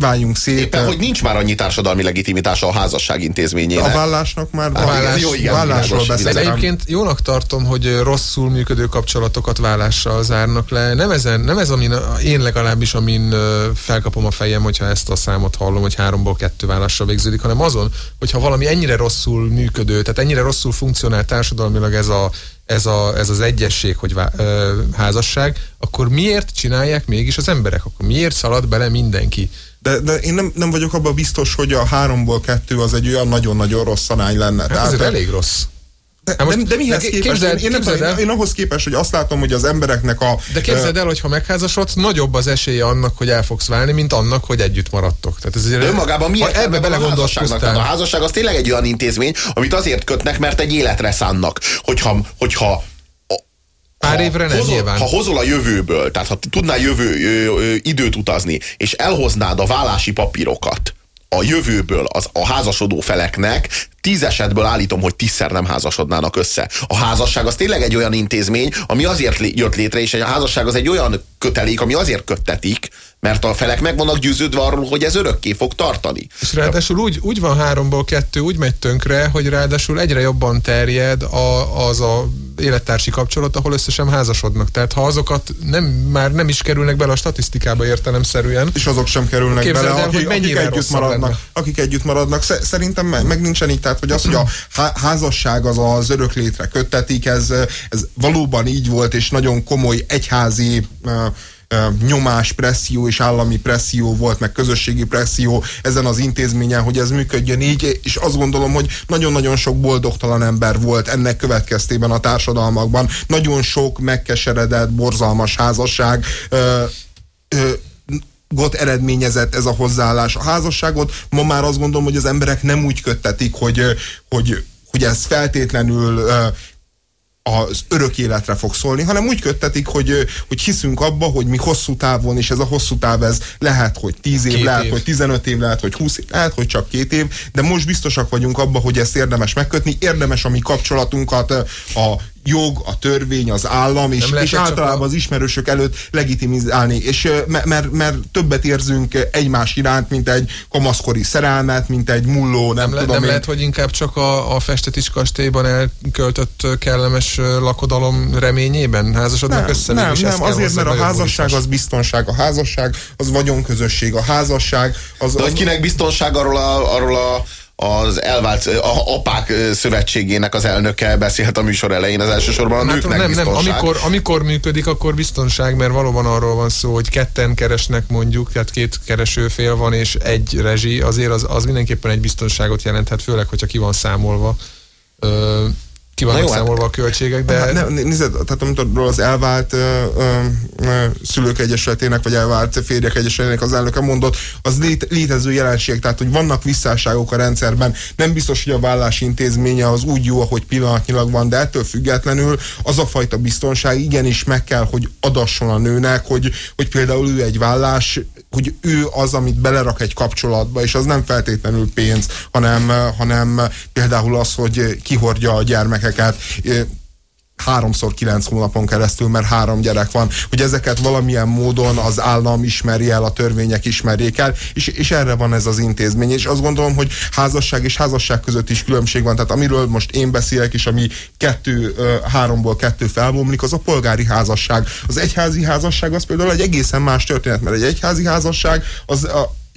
váljunk szét. Éppen, hogy nincs már annyi társadalmi legitimitása a házasság intézményének. A vállásnak már a vállás, jó, igen, vállásról beszélek. De egyébként jónak tartom, hogy rosszul működő kapcsolatokat vállással zárnak le. Nem, ezen, nem ez, amin én legalábbis, amin felkapom a fejem, hogyha ezt a számot hallom, hogy háromból kettő vállással végződik, hanem azon, hogyha valami ennyire rosszul működő, tehát ennyire rosszul funkcionál társadalmilag ez a ez, a, ez az egyesség, hogy vá, ö, házasság, akkor miért csinálják mégis az emberek? Akkor miért szalad bele mindenki? De, de én nem, nem vagyok abban biztos, hogy a háromból kettő az egy olyan nagyon-nagyon rossz szanány lenne. Hát Tehát, ez elég rossz. De, hát most, de, de mihez képest? Képzeld, én, én, nem el, én ahhoz képest, hogy azt látom, hogy az embereknek a... De képzeld el, hogy ha megházasodsz, nagyobb az esélye annak, hogy el fogsz válni, mint annak, hogy együtt maradtok. Tehát ez de önmagában miért ebbe belegondolsz pusztán? A házasság az tényleg egy olyan intézmény, amit azért kötnek, mert egy életre szánnak. Hogyha, hogyha Pár évre nem hozol, nyilván. Ha hozol a jövőből, tehát ha tudnál jövő ö, ö, időt utazni, és elhoznád a vállási papírokat a jövőből az, a házasodó feleknek, tíz esetből állítom, hogy tízszer nem házasodnának össze. A házasság az tényleg egy olyan intézmény, ami azért jött létre, és a házasság az egy olyan kötelék, ami azért köttetik, mert a felek meg vannak győződve arról, hogy ez örökké fog tartani. És ráadásul úgy, úgy van háromból kettő, úgy megy tönkre, hogy ráadásul egyre jobban terjed a, az a élettársi kapcsolat, ahol összesen házasodnak. Tehát ha azokat nem, már nem is kerülnek bele a statisztikába értelemszerűen. És azok sem kerülnek bele, el, akik, akik, együtt maradnak, akik együtt maradnak. Szerintem meg, meg nincsen így. Tehát, hogy az, hogy a házasság az az örök létre köttetik, ez, ez valóban így volt, és nagyon komoly egyházi nyomás, presszió és állami presszió volt, meg közösségi presszió ezen az intézményen, hogy ez működjön így, és azt gondolom, hogy nagyon-nagyon sok boldogtalan ember volt ennek következtében a társadalmakban. Nagyon sok megkeseredett, borzalmas házasság ö, ö, got eredményezett ez a hozzáállás. A házasságot ma már azt gondolom, hogy az emberek nem úgy köttetik, hogy, hogy, hogy ez feltétlenül az örök életre fog szólni, hanem úgy köttetik, hogy, hogy hiszünk abba, hogy mi hosszú távon, és ez a hosszú táv ez lehet, hogy 10 év, két lehet, év. hogy 15 év, lehet, hogy 20 év, lehet, hogy csak két év, de most biztosak vagyunk abba, hogy ezt érdemes megkötni, érdemes a mi kapcsolatunkat a jog, a törvény, az állam, és, és általában a... az ismerősök előtt legitimizálni, és mert, mert többet érzünk egymás iránt, mint egy kamaszkori szerelmet, mint egy mulló, nem, nem tudom Nem én. lehet, hogy inkább csak a, a festetis kastélyban elköltött kellemes lakodalom reményében házasodnak nem, össze? Nem, nem, azért, mert a házasság az biztonság, a házasság az vagyonközösség, a házasság az... De az... kinek biztonság arról a, arról a az elvált a apák szövetségének az elnöke beszélt a műsor elején, az elsősorban a hát nőknek nem, biztonság. Nem, amikor, amikor működik, akkor biztonság, mert valóban arról van szó, hogy ketten keresnek mondjuk, tehát két keresőfél van, és egy rezsi, azért az, az mindenképpen egy biztonságot jelenthet, főleg, hogyha ki van számolva. Ö, ki vannak jó, hát- számolva a költségek, de... Hát, ne, nézd, tehát amit az elvált ö, ö, szülők egyesületének, vagy elvált férjek egyesületének az elnöke mondott, az lét, létező jelenség, tehát hogy vannak visszáságok a rendszerben, nem biztos, hogy a vállás intézménye az úgy jó, ahogy pillanatnyilag van, de ettől függetlenül az a fajta biztonság igenis meg kell, hogy adasson a nőnek, hogy, hogy például ő egy vállás, hogy ő az, amit belerak egy kapcsolatba, és az nem feltétlenül pénz, hanem, hanem például az, hogy kihordja a gyermekeket, háromszor kilenc hónapon keresztül, mert három gyerek van, hogy ezeket valamilyen módon az állam ismeri el, a törvények ismerjék el, és, és erre van ez az intézmény. És azt gondolom, hogy házasság és házasság között is különbség van. Tehát amiről most én beszélek, és ami kettő, háromból kettő felbomlik, az a polgári házasság. Az egyházi házasság az például egy egészen más történet, mert egy egyházi házasság az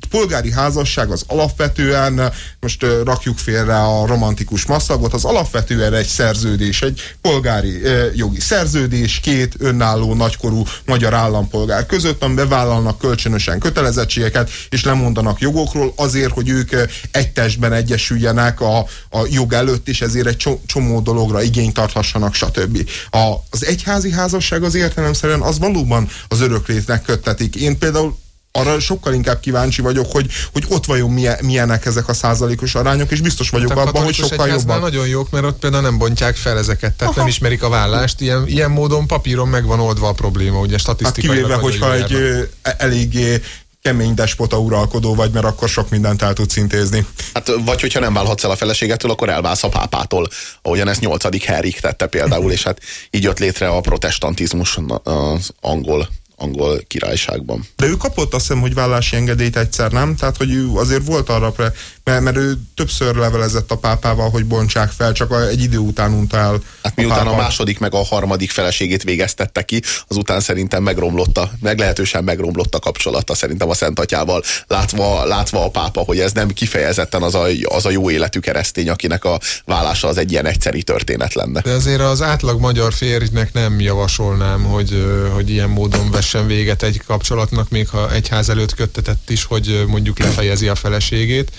polgári házasság az alapvetően, most rakjuk félre a romantikus masszagot, az alapvetően egy szerződés, egy polgári jogi szerződés, két önálló nagykorú magyar állampolgár között, amiben vállalnak kölcsönösen kötelezettségeket, és lemondanak jogokról azért, hogy ők egy testben egyesüljenek a, a jog előtt, és ezért egy csomó dologra igényt tarthassanak, stb. A, az egyházi házasság az értelemszerűen az valóban az öröklétnek köttetik. Én például arra sokkal inkább kíváncsi vagyok, hogy, hogy ott vajon milyen, milyenek ezek a százalékos arányok, és biztos vagyok hát abban, hogy sokkal jobban. nagyon jók, mert ott például nem bontják fel ezeket, tehát Aha. nem ismerik a vállást. Ilyen, ilyen módon papíron meg van oldva a probléma, ugye statisztikai. Hát kivéve, hogyha egy ö, eléggé kemény despota uralkodó vagy, mert akkor sok mindent el tudsz intézni. Hát, vagy hogyha nem válhatsz el a feleségetől, akkor elválsz a pápától, ahogyan ezt 8. Henrik tette például, és hát így jött létre a protestantizmus az angol angol királyságban. De ő kapott azt hiszem, hogy vállási engedélyt egyszer, nem? Tehát, hogy ő azért volt arra, mert, mert ő többször levelezett a pápával, hogy bontsák fel, csak egy idő után unta el. Hát miután a, a második meg a harmadik feleségét végeztette ki, azután szerintem megromlott a, meglehetősen megromlott a kapcsolata szerintem a Szent Atyával, látva, látva a pápa, hogy ez nem kifejezetten az a, az a jó életű keresztény, akinek a vállása az egy ilyen egyszeri történet lenne. De azért az átlag magyar férjnek nem javasolnám, hogy, hogy ilyen módon vessen véget egy kapcsolatnak, még ha egyház előtt köttetett is, hogy mondjuk lefejezi a feleségét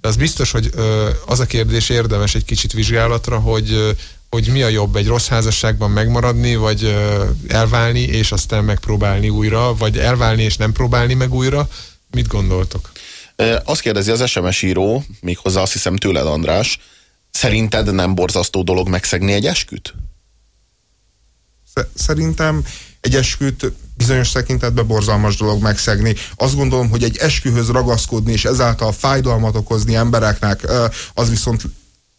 de az biztos, hogy az a kérdés érdemes egy kicsit vizsgálatra, hogy hogy mi a jobb egy rossz házasságban megmaradni, vagy elválni, és aztán megpróbálni újra, vagy elválni és nem próbálni meg újra. Mit gondoltok? Azt kérdezi az SMS író, méghozzá azt hiszem tőled András, szerinted nem borzasztó dolog megszegni egy esküt? Szerintem egy esküt bizonyos tekintetben borzalmas dolog megszegni. Azt gondolom, hogy egy eskühöz ragaszkodni, és ezáltal fájdalmat okozni embereknek, az viszont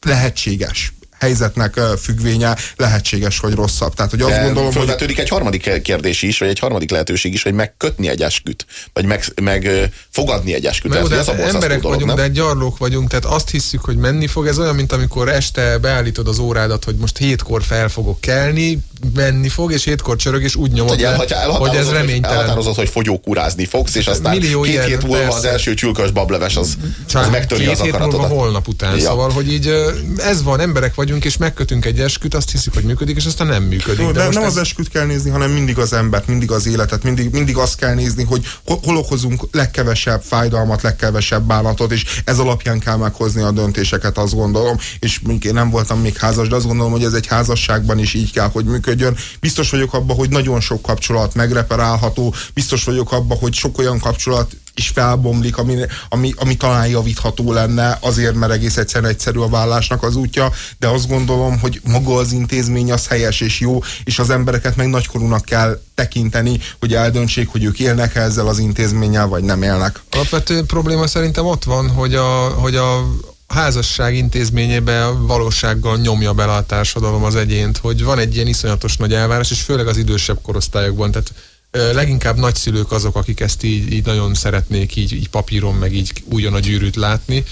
lehetséges helyzetnek függvénye lehetséges, hogy rosszabb. Tehát, hogy azt De gondolom, hogy... egy harmadik kérdés is, vagy egy harmadik lehetőség is, hogy megkötni egy esküt, vagy meg, meg fogadni egy esküt. Meg, ez, ez a emberek dolog, vagyunk, nem? de gyarlók vagyunk, tehát azt hiszük, hogy menni fog. Ez olyan, mint amikor este beállítod az órádat, hogy most hétkor fel fogok kelni, menni fog, és hétkor csörög, és úgy nyomod le, hogy ez reménytelen. Elhatározod, hogy fogyókúrázni fogsz, és aztán Millió két hét múlva az első csülkös bableves az, az megtöri az akaratodat. Két hét múlva holnap után. Ja. Szóval, hogy így ez van, emberek vagyunk, és megkötünk egy esküt, azt hiszik, hogy működik, és aztán nem működik. de, de most nem ez... az esküt kell nézni, hanem mindig az embert, mindig az életet, mindig, mindig azt kell nézni, hogy hol okozunk legkevesebb fájdalmat, legkevesebb bánatot, és ez alapján kell meghozni a döntéseket, azt gondolom. És mondjuk én nem voltam még házas, de azt gondolom, hogy ez egy házasságban is így kell, hogy működjön. Biztos vagyok abban, hogy nagyon sok kapcsolat megreperálható, biztos vagyok abban, hogy sok olyan kapcsolat is felbomlik, ami, ami, ami talán javítható lenne, azért, mert egész egyszerűen egyszerű a vállásnak az útja, de azt gondolom, hogy maga az intézmény az helyes és jó, és az embereket meg nagykorúnak kell tekinteni, hogy eldöntsék, hogy ők élnek -e ezzel az intézménnyel, vagy nem élnek. Alapvető probléma szerintem ott van, hogy a, hogy a házasság intézményébe valósággal nyomja bele a társadalom az egyént, hogy van egy ilyen iszonyatos nagy elvárás, és főleg az idősebb korosztályokban, tehát leginkább nagyszülők azok, akik ezt így, így nagyon szeretnék így, így papíron, meg így újon a gyűrűt látni.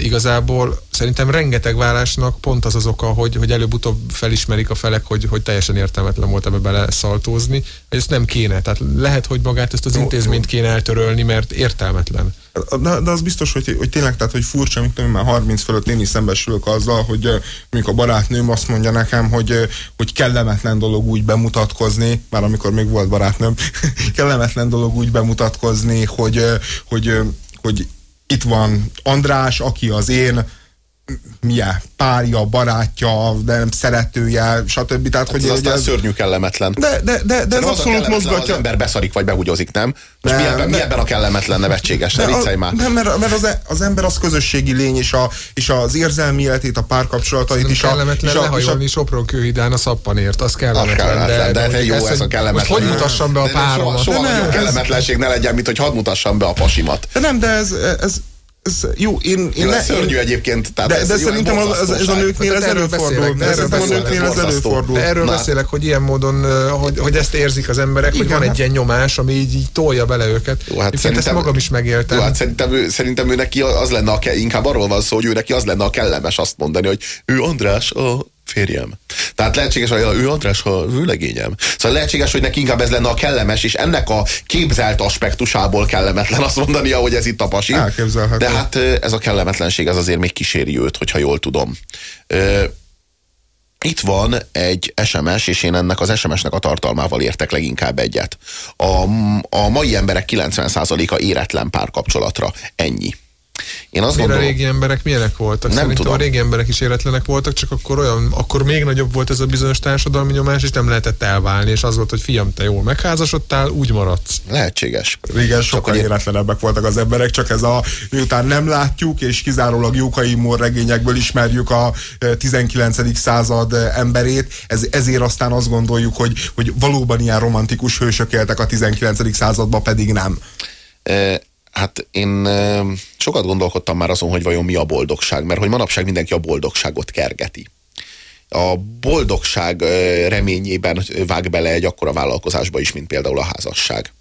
Igazából szerintem rengeteg vállásnak pont az az oka, hogy, hogy előbb-utóbb felismerik a felek, hogy, hogy teljesen értelmetlen volt ebbe bele szaltózni, hogy ezt nem kéne. Tehát lehet, hogy magát ezt az intézményt kéne eltörölni, mert értelmetlen. De, de az biztos, hogy, hogy tényleg, tehát, hogy furcsa, mint már 30 fölött én is szembesülök azzal, hogy mondjuk a barátnőm azt mondja nekem, hogy, hogy kellemetlen dolog úgy bemutatkozni, már amikor még volt barátnőm, kellemetlen dolog úgy bemutatkozni, hogy, hogy, hogy itt van András, aki az én milyen párja, barátja, nem szeretője, stb. Tehát, hát hogy ez aztán ez... szörnyű kellemetlen. De, de, de, de ez abszolút mozgatja. Az ember beszarik, vagy behugyozik, nem? Most nem, mi, ebben, mi ebben a kellemetlen nevetséges? Ne viccelj már. Nem, mert, mert az, e- az, ember az közösségi lény, és, a, és az érzelmi életét, a párkapcsolatait is. kellemetlen a, lehajolni Sopron kőhidán a szappanért, az kellemetlen. Az kellemetlen, de, de, de jó ez, ez a kellemetlen. Hogy mutassam be a páromat? Soha, soha nem, kellemetlenség ne legyen, mint hogy hadd mutassam be a pasimat. De nem, de ez, ez ez, jó, én, én, ne, szörnyű egyébként. Tehát de, ez, de jó, szerintem az, ez, ez a nőknél ez előfordul. De erről a nőknél ez előfordul. De erről beszélek, hogy ilyen módon, hogy, hogy ezt érzik az emberek, hogy van egy ilyen nyomás, ami így, így tolja bele őket. Jó, hát szerintem, ezt magam is megéltem. Jó, hát szerintem, ő, szerintem ő neki az lenne, a, inkább arról van szó, hogy ő neki az lenne a kellemes azt mondani, hogy ő András, a férjem. Tehát lehetséges, hogy ő András, ha vőlegényem. Szóval lehetséges, hogy neki inkább ez lenne a kellemes, és ennek a képzelt aspektusából kellemetlen azt mondania, hogy ez itt a pasi. De hát ez a kellemetlenség, ez azért még kíséri őt, hogyha jól tudom. Itt van egy SMS, és én ennek az SMS-nek a tartalmával értek leginkább egyet. A, a mai emberek 90%-a éretlen párkapcsolatra. Ennyi. Én azt gondolom, a régi emberek milyenek voltak? Nem Szerintem tudom. a régi emberek is életlenek voltak, csak akkor olyan, akkor még nagyobb volt ez a bizonyos társadalmi nyomás, és nem lehetett elválni, és az volt, hogy fiam, te jól megházasodtál, úgy maradsz. Lehetséges. Régen sokkal csak életlenebbek voltak az emberek, csak ez a, miután nem látjuk, és kizárólag Jókai Mór regényekből ismerjük a 19. E, század e, emberét, ez, ezért aztán azt gondoljuk, hogy, hogy valóban ilyen romantikus hősök éltek a 19. században, pedig nem. E Hát én sokat gondolkodtam már azon, hogy vajon mi a boldogság, mert hogy manapság mindenki a boldogságot kergeti. A boldogság reményében vág bele egy akkora vállalkozásba is, mint például a házasság.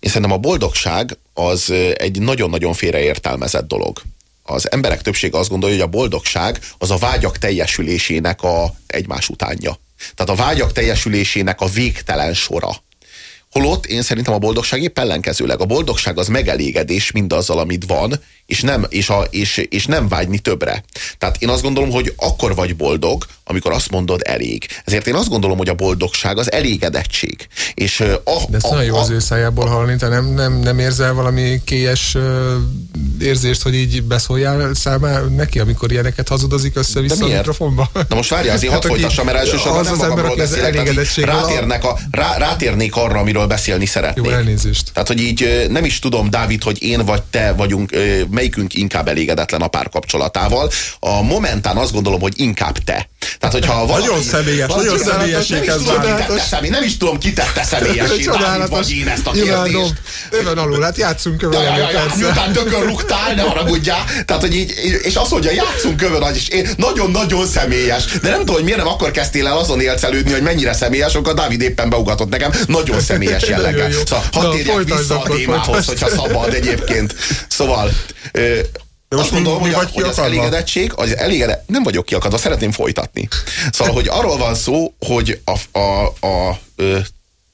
Én szerintem a boldogság az egy nagyon-nagyon félreértelmezett dolog. Az emberek többsége azt gondolja, hogy a boldogság az a vágyak teljesülésének a egymás utánja. Tehát a vágyak teljesülésének a végtelen sora Holott én szerintem a boldogság épp ellenkezőleg. A boldogság az megelégedés mindazzal, amit van, és nem, és, a, és, és nem vágyni többre. Tehát én azt gondolom, hogy akkor vagy boldog, amikor azt mondod elég. Ezért én azt gondolom, hogy a boldogság az elégedettség. És, a, De ez a, nagyon jó a, az ő szájából hallani, te nem, nem, nem érzel valami kélyes érzést, hogy így beszóljál számára neki, amikor ilyeneket hazudozik össze-vissza a mikrofonba? Na most várja, azért hát, hadd folytassam, mert elsősorban az nem az magamról beszélek, rátérnek a, rá, rátérnék arra, amiről beszélni szeretnék. Jó, elnézést. Tehát, hogy így nem is tudom, Dávid, hogy én vagy te vagyunk, melyikünk inkább elégedetlen a párkapcsolatával. A momentán azt gondolom, hogy inkább te. Tehát, hogyha valaki, nagyon személyes, nagyon személyes nem, is tudom, nem is tudom, ki tette személyesé, Dávid vagy én ezt a kérdést. Övön alul, hát játszunk kövön. Ja, ja, ja, miután tökön rúgtál, ne haragudjál. Tehát, hogy így, és azt mondja, játszunk kövön, és én nagyon-nagyon személyes. De nem tudom, hogy miért nem akkor kezdtél el azon élcelődni, hogy mennyire személyes, akkor Dávid éppen beugatott nekem nagyon személyes jelleggel. Szóval hadd térjek vissza a témához, hogyha szabad egyébként. Szóval de most azt gondolom, mi, mi hogy, hogy az elégedettség, az elégedett, nem vagyok kiakadva, szeretném folytatni. Szóval, hogy arról van szó, hogy a, a, a, a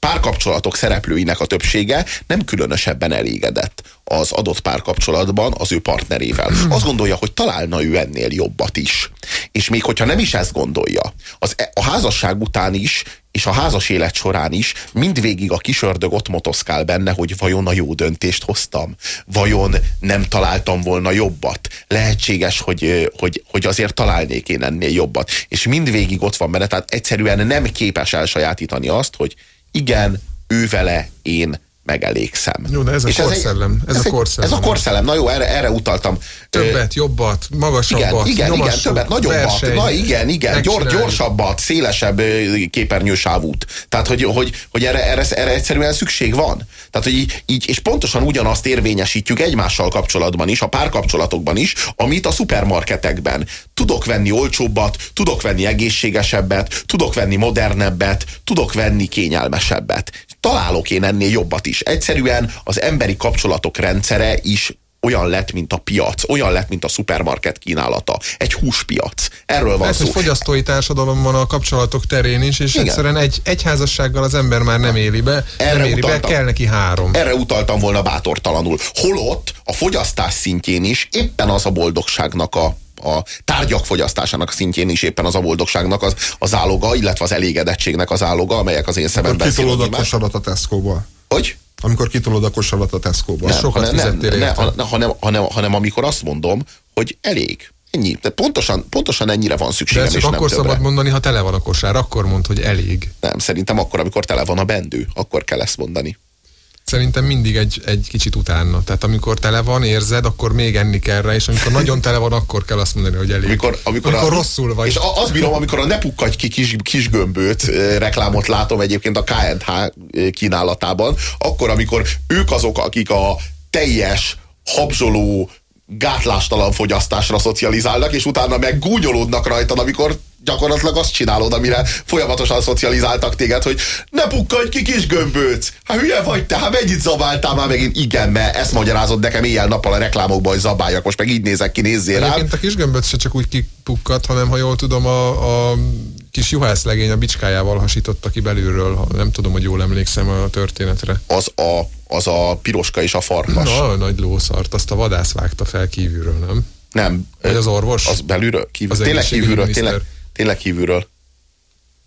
párkapcsolatok szereplőinek a többsége nem különösebben elégedett az adott párkapcsolatban az ő partnerével. Azt gondolja, hogy találna ő ennél jobbat is. És még hogyha nem is ezt gondolja, az, e, a házasság után is és a házas élet során is mindvégig a kisördög ott motoszkál benne, hogy vajon a jó döntést hoztam, vajon nem találtam volna jobbat. Lehetséges, hogy, hogy, hogy azért találnék én ennél jobbat. És mindvégig ott van benne, tehát egyszerűen nem képes elsajátítani azt, hogy igen, ő vele én megelégszem. Jó, de ez a és korszellem. Ez, ez, a korszellem. Ez a korszellem. Na jó, erre, erre utaltam. Többet, jobbat, magasabbat, Igen, igen, igen többet, nagyobbat. Verseny, na igen, igen, gyors, gyorsabbat, szélesebb képernyősávút. Tehát, hogy, hogy, hogy erre, erre, erre egyszerűen szükség van. Tehát, hogy így, így, és pontosan ugyanazt érvényesítjük egymással kapcsolatban is, a párkapcsolatokban is, amit a szupermarketekben. Tudok venni olcsóbbat, tudok venni egészségesebbet, tudok venni modernebbet, tudok venni kényelmesebbet. Találok én ennél jobbat is. Egyszerűen az emberi kapcsolatok rendszere is olyan lett, mint a piac, olyan lett, mint a szupermarket kínálata. Egy húspiac. Erről van Ez szó. egy fogyasztói társadalom van a kapcsolatok terén is, és Igen. egyszerűen egy, egy házassággal az ember már nem éli be, erre nem éli utaltam, be, kell neki három. Erre utaltam volna bátortalanul. Holott a fogyasztás szintjén is éppen az a boldogságnak a a tárgyak fogyasztásának szintjén is éppen az a boldogságnak az, az áloga, illetve az elégedettségnek az áloga, amelyek az én szememben Kitolod a kosarat a Tesco-ból. Hogy? Amikor kitolod a kosarat a Tesco-ból. Nem, Sokat hanem, nem, ne, hanem, hanem, hanem amikor azt mondom, hogy elég. Ennyi. De pontosan, pontosan ennyire van szükségem, De és akkor nem szabad mondani, ha tele van a kosár, akkor mond, hogy elég. Nem, szerintem akkor, amikor tele van a bendő, akkor kell ezt mondani. Szerintem mindig egy, egy kicsit utána. Tehát amikor tele van, érzed, akkor még enni kell rá, és amikor nagyon tele van, akkor kell azt mondani, hogy elég. Amikor, amikor, amikor a, rosszul vagy. És az bírom, amikor a ne pukkadj ki kis, kis gömböt reklámot látom egyébként a KNH kínálatában, akkor, amikor ők azok, akik a teljes, habzsoló, gátlástalan fogyasztásra szocializálnak, és utána meg gúnyolódnak rajtad, amikor gyakorlatilag azt csinálod, amire folyamatosan szocializáltak téged, hogy ne pukkadj ki kis gömbőc! Hát hülye vagy te, hát mennyit zabáltál már megint? Igen, mert ezt magyarázod nekem éjjel-nappal a reklámokban, hogy zabáljak, most meg így nézek ki, nézzél rá. Egyébként a kis gömböc se csak úgy kipukkad, hanem ha jól tudom, a, a kis juhászlegény a bicskájával hasította ki belülről. Nem tudom, hogy jól emlékszem a történetre. Az a, az a piroska és a farkas. Na, a nagy lószart, azt a vadász vágta fel kívülről, nem? Nem. Vagy az orvos? Az belülről? Kívül, az tényleg kívülről, tényleg, tényleg kívülről.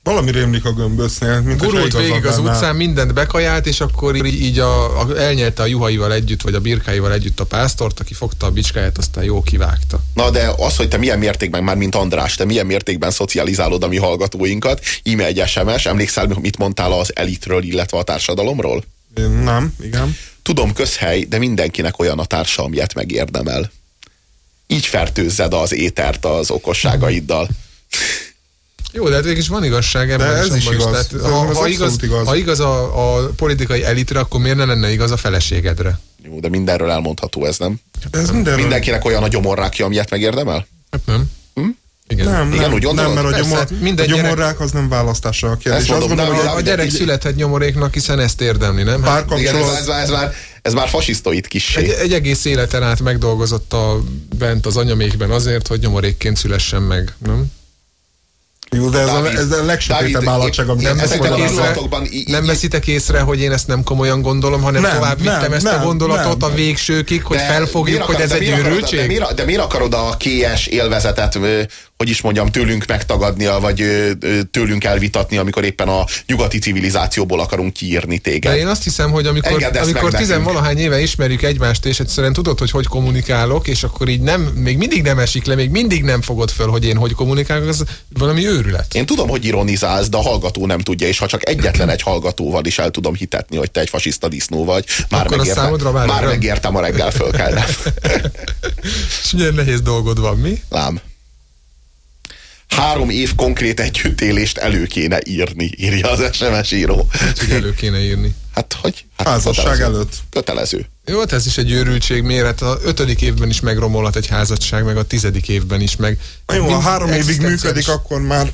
Valami rémlik a gömböcnél. Mint Gurult végig az utcán, mindent bekajált, és akkor így, így a, a, elnyelte a juhaival együtt, vagy a birkáival együtt a pásztort, aki fogta a bicskáját, aztán jó kivágta. Na de az, hogy te milyen mértékben, már mint András, te milyen mértékben szocializálod a mi hallgatóinkat, íme egy SMS, emlékszel, mit mondtál az elitről, illetve a társadalomról? Én nem, igen. Tudom, közhely, de mindenkinek olyan a társa, amilyet megérdemel. Így fertőzzed az étert az okosságaiddal. Jó, de hát végig is van igazság ebben. De ez is, is igaz. Tehát, ha, ha, igaz, igaz. ha igaz a, a politikai elitre, akkor miért ne lenne igaz a feleségedre? Jó, de mindenről elmondható ez, nem? De ez mindenről... Mindenkinek olyan a gyomorrákja, amilyet megérdemel? Hát nem. Hm? Igen. Nem, Igen, nem, úgy nem, mert a, Persze, gyomor, minden a gyomorrák az nem választása a kérdés. Mondom, azt gondolom, hogy a gyerek születhet nyomoréknak, hiszen ezt érdemli, nem? Hát, Igen, ez, ez, ez, már, ez már fasisztoid kis. Egy, egy egész életen át megdolgozott a, bent az anyamékben azért, hogy nyomorékként szülessen meg, nem? Jó, de ez, Dávid, a, ez a legsötétebb állatság, amit nem, veszitek észre, nem veszitek észre, hogy én ezt nem komolyan gondolom, hanem nem, tovább vittem nem, ezt nem, a gondolatot nem. a végsőkig, hogy de felfogjuk, hogy ez egy őrültség? De miért, de miért akarod a kélyes élvezetet hogy is mondjam, tőlünk megtagadnia, vagy tőlünk elvitatni, amikor éppen a nyugati civilizációból akarunk kiírni téged. De én azt hiszem, hogy amikor, amikor tizenvalahány éve ismerjük egymást, és egyszerűen tudod, hogy hogy kommunikálok, és akkor így nem, még mindig nem esik le, még mindig nem fogod föl, hogy én hogy kommunikálok, az valami őrület. Én tudom, hogy ironizálsz, de a hallgató nem tudja, és ha csak egyetlen egy hallgatóval is el tudom hitetni, hogy te egy fasiszta disznó vagy, már, megértem, már, már megértem a reggel fölkelnem. és milyen nehéz dolgod van, mi? Lám három év konkrét együttélést elő kéne írni, írja az SMS író. Hát, hogy elő kéne írni? Hát, hogy? Hát Házasság kötelező. előtt. Kötelező. Jó, hát ez is egy őrültség méret. A ötödik évben is megromolhat egy házasság, meg a tizedik évben is, meg... Jó, ha három évig működik, akkor már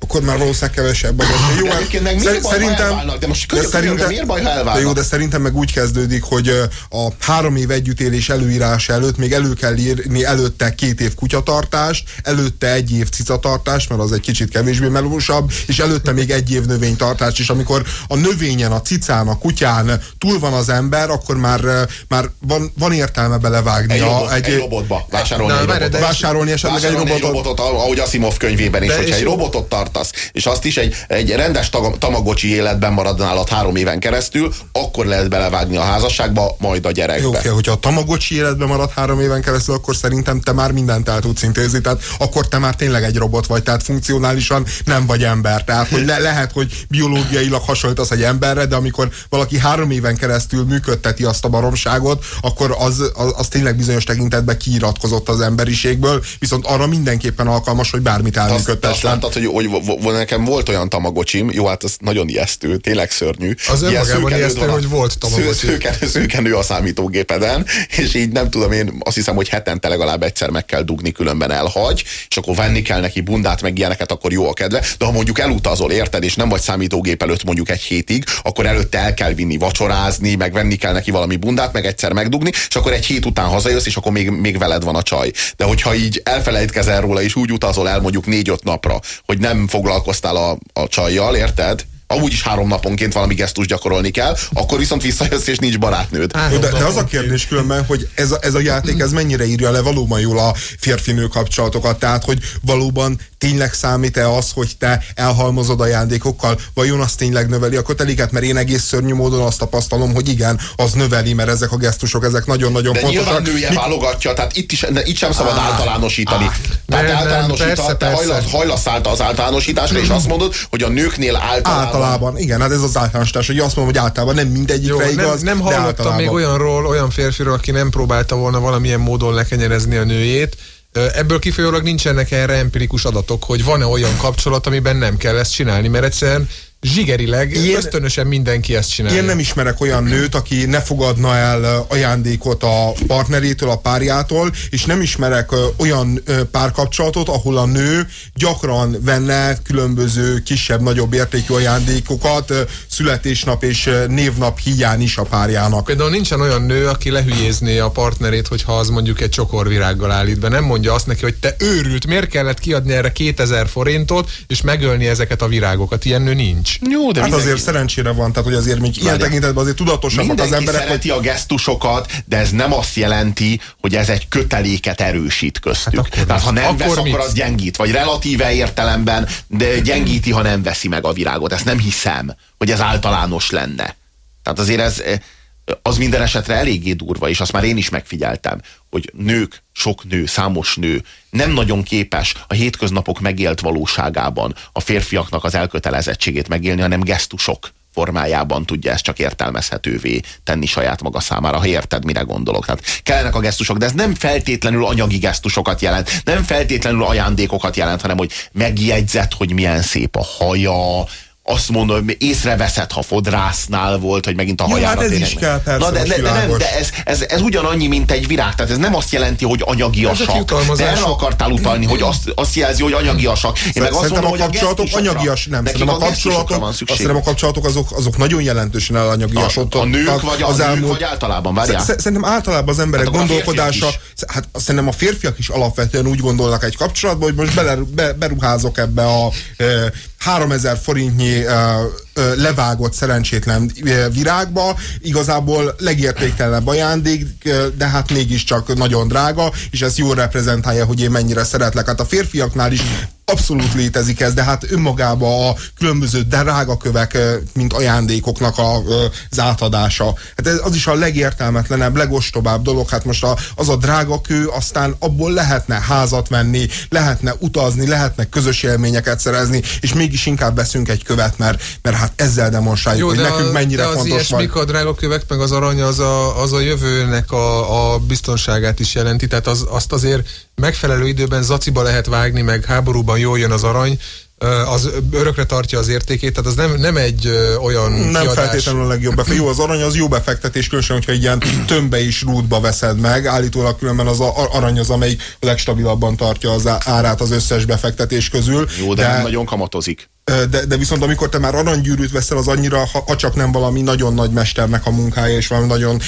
akkor már valószínűleg kevesebb. Jó, de hát meg miért szerintem, baj, de most kölyök, szerintem, miért baj, ha De jó, de szerintem meg úgy kezdődik, hogy a három év együttélés előírása előtt még elő kell írni előtte két év kutyatartást, előtte egy év cicatartást, mert az egy kicsit kevésbé melósabb, és előtte még egy év növénytartást, és amikor a növényen, a cicán, a kutyán túl van az ember, akkor már, már van, van értelme belevágni. Egy, robot, egy, egy robotba. Vásárolni, Na, egy robotot. Vásárolni esetleg egy robotot. Egy robotot, ahogy Asimov könyvében is, hogyha egy robotot tart tartasz, és azt is egy, egy rendes tamagocsi életben marad nálad három éven keresztül, akkor lehet belevágni a házasságba, majd a gyerekbe. Jó, okay, hogyha a tamagocsi életben marad három éven keresztül, akkor szerintem te már mindent el tudsz intézni, tehát akkor te már tényleg egy robot vagy, tehát funkcionálisan nem vagy ember. Tehát hogy le, lehet, hogy biológiailag hasonlítasz egy emberre, de amikor valaki három éven keresztül működteti azt a baromságot, akkor az, az, az tényleg bizonyos tekintetben kiiratkozott az emberiségből, viszont arra mindenképpen alkalmas, hogy bármit elműködtessen. Azt, azt láttad, hogy, hogy nekem volt olyan tamagocsim, jó, hát ez nagyon ijesztő, tényleg szörnyű. Az önmagában ijesztő, hogy volt tamagocsim. Szőken, szőkenő a számítógépeden, és így nem tudom, én azt hiszem, hogy hetente legalább egyszer meg kell dugni, különben elhagy, és akkor venni kell neki bundát, meg ilyeneket, akkor jó a kedve. De ha mondjuk elutazol, érted, és nem vagy számítógép előtt mondjuk egy hétig, akkor előtte el kell vinni vacsorázni, meg venni kell neki valami bundát, meg egyszer megdugni, és akkor egy hét után hazajössz, és akkor még, még veled van a csaj. De hogyha így elfelejtkezel róla, és úgy utazol el mondjuk négy-öt napra, hogy nem foglalkoztál a, a csajjal, érted? amúgy is három naponként valami gesztus gyakorolni kell, akkor viszont visszajössz és nincs barátnőd. de, de az a kérdés különben, hogy ez a, ez a játék ez mennyire írja le valóban jól a férfinő kapcsolatokat, tehát hogy valóban tényleg számít-e az, hogy te elhalmozod ajándékokkal, vajon az tényleg növeli a köteléket, mert én egész szörnyű módon azt tapasztalom, hogy igen, az növeli, mert ezek a gesztusok, ezek nagyon-nagyon de fontosak. nyilván nője Mik... válogatja, tehát itt, is, de itt sem szabad ah, általánosítani. Ah, tehát nem, általánosítani, persze, te persze. hajlasz az általánosításra, és azt mondod, hogy a nőknél általában... Általában, igen, hát ez az általánosítás, hogy azt mondom, hogy általában nem mindegyikre Jó, igaz, Nem, nem hallottam még olyanról, olyan férfiról, aki nem próbálta volna valamilyen módon lekenyerezni a nőjét, Ebből kifolyólag nincsenek erre empirikus adatok, hogy van-e olyan kapcsolat, amiben nem kell ezt csinálni, mert egyszerűen zsigerileg, ilyen, ösztönösen mindenki ezt csinálja. Én nem ismerek olyan nőt, aki ne fogadna el ajándékot a partnerétől, a párjától, és nem ismerek olyan párkapcsolatot, ahol a nő gyakran venne különböző kisebb-nagyobb értékű ajándékokat születésnap és névnap hiány is a párjának. Például nincsen olyan nő, aki lehülyézné a partnerét, hogyha az mondjuk egy csokorvirággal állít be. Nem mondja azt neki, hogy te őrült, miért kellett kiadni erre 2000 forintot, és megölni ezeket a virágokat. Ilyen nő nincs. Jó, de hát mindenki... azért szerencsére van, tehát hogy azért még ilyen tekintetben azért tudatosabbak az emberek. szereti hogy... a gesztusokat, de ez nem azt jelenti, hogy ez egy köteléket erősít köztük. Hát tehát ha nem akkor vesz, mit? akkor az gyengít. Vagy relatíve értelemben de gyengíti, ha nem veszi meg a virágot. Ezt nem hiszem, hogy ez általános lenne. Tehát azért ez, az minden esetre eléggé durva, és azt már én is megfigyeltem, hogy nők, sok nő, számos nő nem nagyon képes a hétköznapok megélt valóságában a férfiaknak az elkötelezettségét megélni, hanem gesztusok formájában tudja ezt csak értelmezhetővé tenni saját maga számára, ha érted, mire gondolok. Tehát kellenek a gesztusok, de ez nem feltétlenül anyagi gesztusokat jelent, nem feltétlenül ajándékokat jelent, hanem hogy megjegyzett, hogy milyen szép a haja, azt mondom, hogy észreveszed, ha fodrásznál volt, hogy megint a hajára hát ez is kell, persze, Na de, de, de, nem, de ez, ez, ez ugyanannyi, mint egy virág, tehát ez nem azt jelenti, hogy anyagiasak. De erre akartál utalni, hogy azt, azt jelzi, hogy anyagiasak. Én meg azt mondom, a kapcsolatok a anyagias, nem. Szerintem a, kapcsolatok, azt szerintem a kapcsolatok azok, azok nagyon jelentősen elanyagiasodtak. A, a nők vagy, az a nők vagy általában, várjál? Szerintem általában az emberek hát gondolkodása, hát szerintem a férfiak is alapvetően úgy gondolnak egy kapcsolatban, hogy most beruházok ebbe a 3000 forintnyi levágott szerencsétlen virágba, igazából legértéktelenebb ajándék, de hát mégiscsak nagyon drága, és ez jól reprezentálja, hogy én mennyire szeretlek. Hát a férfiaknál is abszolút létezik ez, de hát önmagában a különböző drágakövek, mint ajándékoknak a, az átadása. Hát ez az is a legértelmetlenebb, legostobább dolog. Hát most a, az a drágakő, aztán abból lehetne házat venni, lehetne utazni, lehetne közös élményeket szerezni, és mégis inkább veszünk egy követ, mert, mert hát ezzel demonstráljuk, Jó, hogy nekünk a, mennyire de az fontos vagy. a drágakövek, meg az arany, az a, az a jövőnek a, a biztonságát is jelenti, tehát az, azt azért megfelelő időben zaciba lehet vágni, meg háborúban jól jön az arany, az örökre tartja az értékét, tehát az nem, nem egy olyan Nem kiadás. feltétlenül a legjobb befektetés. Jó, az arany az jó befektetés, különösen, hogyha egy ilyen tömbbe is rútba veszed meg. Állítólag különben az arany az, amelyik legstabilabban tartja az árát az összes befektetés közül. Jó, de, de nem nagyon kamatozik. De, de viszont amikor te már aranygyűrűt veszel, az annyira, ha, ha csak nem valami nagyon nagy mesternek a munkája, és valami nagyon...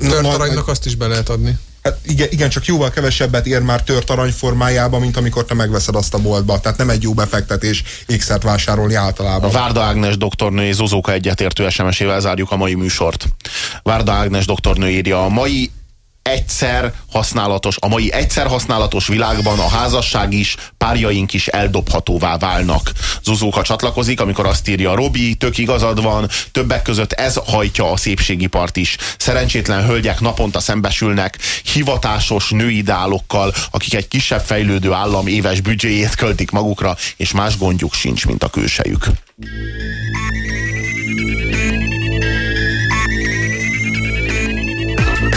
Tört aranynak azt is be lehet adni. Hát igen, igen, csak jóval kevesebbet ér már tört arany formájában, mint amikor te megveszed azt a boltba. Tehát nem egy jó befektetés ékszert vásárolni általában. Várda Ágnes doktornő és Zozóka egyetértő SMS-ével zárjuk a mai műsort. Várda Ágnes doktornő írja, a mai egyszer használatos, a mai egyszer használatos világban a házasság is, párjaink is eldobhatóvá válnak. Zuzóka csatlakozik, amikor azt írja, Robi, tök igazad van, többek között ez hajtja a szépségipart is. Szerencsétlen hölgyek naponta szembesülnek hivatásos nőideálokkal, akik egy kisebb fejlődő állam éves büdzséjét költik magukra, és más gondjuk sincs, mint a külsejük.